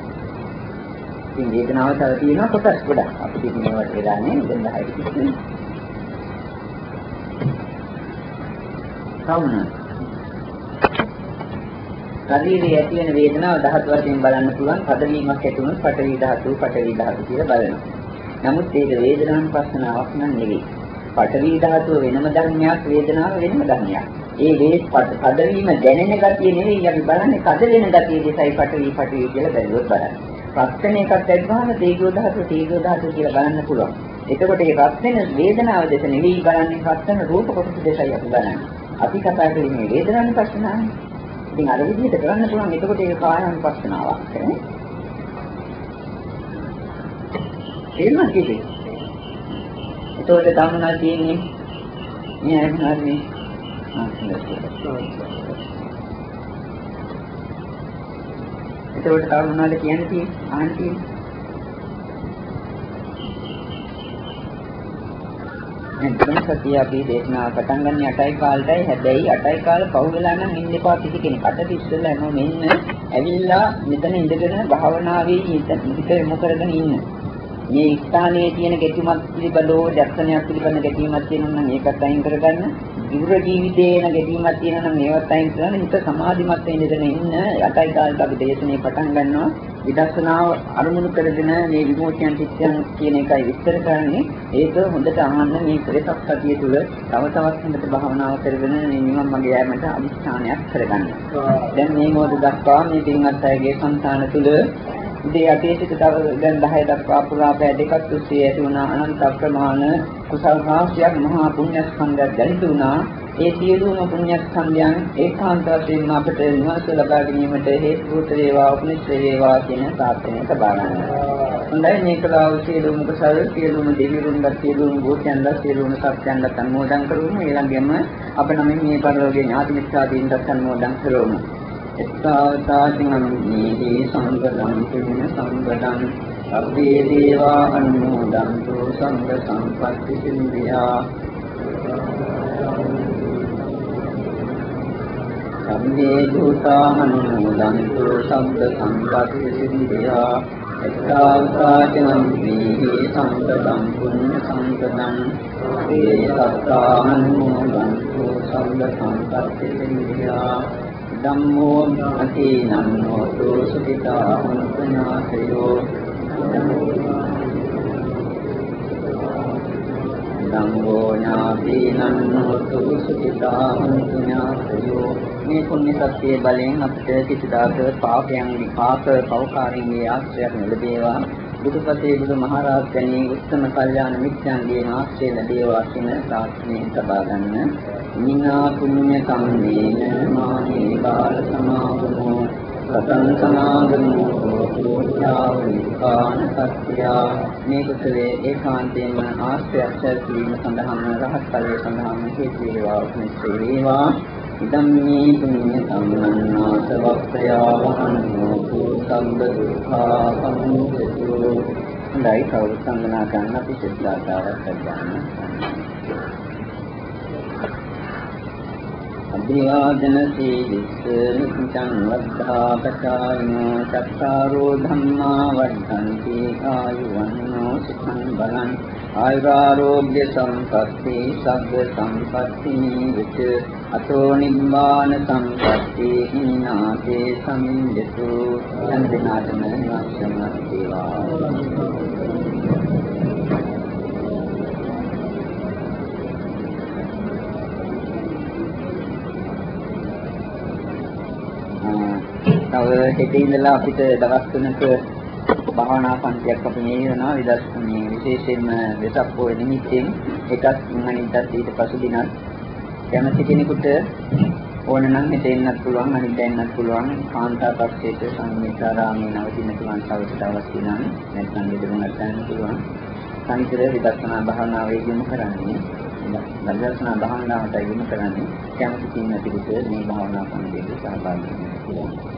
A: ඉතින් වේදනාව තව තියෙනවා කොටස් ගොඩක්. අපිට ඉතින් ඒවට වෙලා නෑ දැන් 10 කිසි. කවුනා ශරීරයේ ඇති වෙන වේදනාව ධාතු වශයෙන් බලන්න පුළුවන්. පදවීමක් ඇති වුණොත් පඨවි ධාතු, පඨවි ධාතු කියලා බලනවා. නමුත් ඒක වේදනානුපස්සනාවක් නම් නෙවෙයි. පඨවි ධාතුව වෙනම ධර්මයක්, වේදනාව වෙනම ධර්මයක්. ඒ වේ පදවීම දැනෙන ගතිය නෙවෙයි අපි බලන්නේ කද වෙන ගතිය දෙසයි පඨවි, පඨවි කියලා බැලුවොත් බලන්න. රත්න එකක් දැක්වහම තේජෝ ධාතුව, තේජෝ ධාතුව කියලා බලන්න පුළුවන්. එතකොට ඒ රත්න වේදනාව දෙස නෙවෙයි බලන්නේ රත්න රූප කොටස දෙසයි අපි බලන්නේ. අපි කතා කරන්නේ වේදනානුපස්සනාවනේ. ඉතින් අර විදිහට කරන්න පුළුවන් එතකොට ඒක කායानुපස්සනාවක් නේ. එහෙම කිව්වේ. එතකොට තමනා තියෙන්නේ මේ අයහාරනේ එතකොට තව මොනවද කියන්න තියෙන්නේ? අහන්න තියෙන්නේ. නැත්නම් සතිය අපි දේශනාව පටන් ගන්න 8යි කාලටයි හැබැයි 8යි කාල පහු වෙලා නම් ඉන්න එපා කිසි කෙනෙකුට ඉස්සෙල්ලා එනවා මෙන්න ඇවිල්ලා මෙතන ඉඳගෙන භාවනාවේ හිත යොමු කරගෙන ඉන්න. මේ ස්ථානයේ තියෙන ගැටුමක් පිළිබඳව දර්ශනයක් පිළිබඳ ගැටීමක් තියෙනවා නම් ඒකත් අයින් කරගන්න. ඉවර ජීවිතේ යන ගැටීමක් තියෙනවා නම් ඒවත් අයින් කරගෙන හිත සමාධිමත් වෙන්න ඉන්න 8යි කාලට අපි දේශනේ පටන් ගන්නවා. විදර්ශනාව අරමුණු කරගෙන මේ විමෝචන චිත්තයන් කියන එකයි විස්තර කරන්නේ. ඒක හොඳට අහන්න මේ ප්‍රේතක් සතිය තුළ තව තවත් හොඳට භාවනාව කරගෙන මේ නිවන් මගේ යෑමට අදිස්ථානයක් කරගන්න. දැන් මේ මොහොත දක්වා මේ පින්වත් අයගේ సంతාන තුළ ඉතින් අතීතයට තව දැන් 10 දක්වා පුරා පැය දෙකක් තිස්සේ ඇති වුණ අනන්ත ප්‍රමාණ කුසල් රාශියක් මහා පුණ්‍ය ස්කන්ධයක් දැනිට වුණා. ඒ සියලුම පුණ්‍ය ස්කන්ධයන් ඒකාන්ත වශයෙන් අපට නිවස ලබා ගැනීමට හේතු වේවා උපනිෂ්ඨ වේවා කියන ප්‍රාර්ථනාව ලබා ගන්නවා. හොඳයි මේකලා සියලුම කුසල් සියලුම දෙවිවරුන්ගේ සියලුම භූතයන්ගේ සියලුම සත්‍යයන්ගේ අනුමෝදන් කරමු. ඊළඟෙම අප නම් මේ පරිලෝකයේ ඥාති මිත්‍රාදීන්ට අනුමෝදන් කරමු. එත්තාවතාචිනම්මේහි සංගදම් පුඤ්ඤ සංගදම් සබ්බේ දේවා අනුමෝදන්තු සංඝ සම්පත්ති සින්දියා සම්මේ භූතානුමෝදන්තු සබ්බ සම්පත්ති සින්දියා එත්තාවතාචිනම්මේහි සංගදම් පුඤ්ඤ සංගදම් ඒ සත්තානුමෝදන්තු සංඝ සම්පත්ති සින්දියා ධම්මෝ අතීනං හෝතු සුඛිතා හොන්තනාසයෝ ධම්මෝ ඥාතීනං හෝතු සුඛිතා හොන්තනාසයෝ මේ පුණ්‍ය සත්‍යයේ බලයෙන් අපිට කිසිදාක පාපයන් විපාක පෞකාරින්ගේ ආශ්‍රයයක් ලැබේවා බුදුපතේ බුදු මහරහතන්ගේ උත්තම කල්යාණ මිත්‍යන්ගේ ආශ්‍රය ලැබේවා කියන ප්‍රාර්ථනාවෙන් සබා ගන්න. මිනා පුඤ්ඤ කම්මේන මානේ බාල සමාගමෝ. සතං සමාගමෝ. පුඤ්ඤාවිකාන සත්‍යා මේ කුසලයේ ඒකාන්තයෙන්ම ආශ්‍රයයක් සැලසීම සඳහාම රහත් ඵලයේ සඳහාම හේතු වේවා. උපනිෂ්ඨ වේවා. ඉදම් මේ පුඤ්ඤ සම්මන්නාස වක්ඛයා වහන්නෝ සම්බ දුක්ඛා සමුදයෝ හොඳයි කවුරු සංගනා ගන්න අපි සිතාතාවක් ගන්න. අභිවාදන සීලිස්ස නිච්ඡං වද්ධා පචායිනෝ චත්තාරෝ ධම්මා වද්ධන්ති ආයුවන්නෝ සුඛං බලං ආයුරාෝග්‍ය සම්පatti සග්ග සම්පatti විච අතෝ නිබ්බාන සම්පatti හිනාතේ සමින්දතු සම්දිනාතන නස්සම දේවා තව හෙට ඉඳලා අපිට දවස් තුනක භාවනා පන්තියක් අපි නියමනවා විදර්ශනයේ. විශේෂයෙන්ම වෙසක් පොය නිමිත්තෙන් එකක් අනිද්දාත් ඊට පසු දිනක් කැමති කෙනෙකුට ඕන නම් හෙට එන්නත් පුළුවන් අනිද්දා එන්නත් පුළුවන් කාන්තා පක්ෂයට සංගීතාරාමයේ නවතින පුළුවන් තවසට අවශ්‍ය නම් නැත්නම් ගෙදරුණත් ගන්න පුළුවන්. සංකීර්ණ විදර්ශනා භාවනාවේ යොමු කරන්නේ විදර්ශනා භාවනාවට යොමු කරන්නේ කැමති කෙනෙකුට මේ භාවනා පන්තියේ සහභාගී වෙන්න පුළුවන්.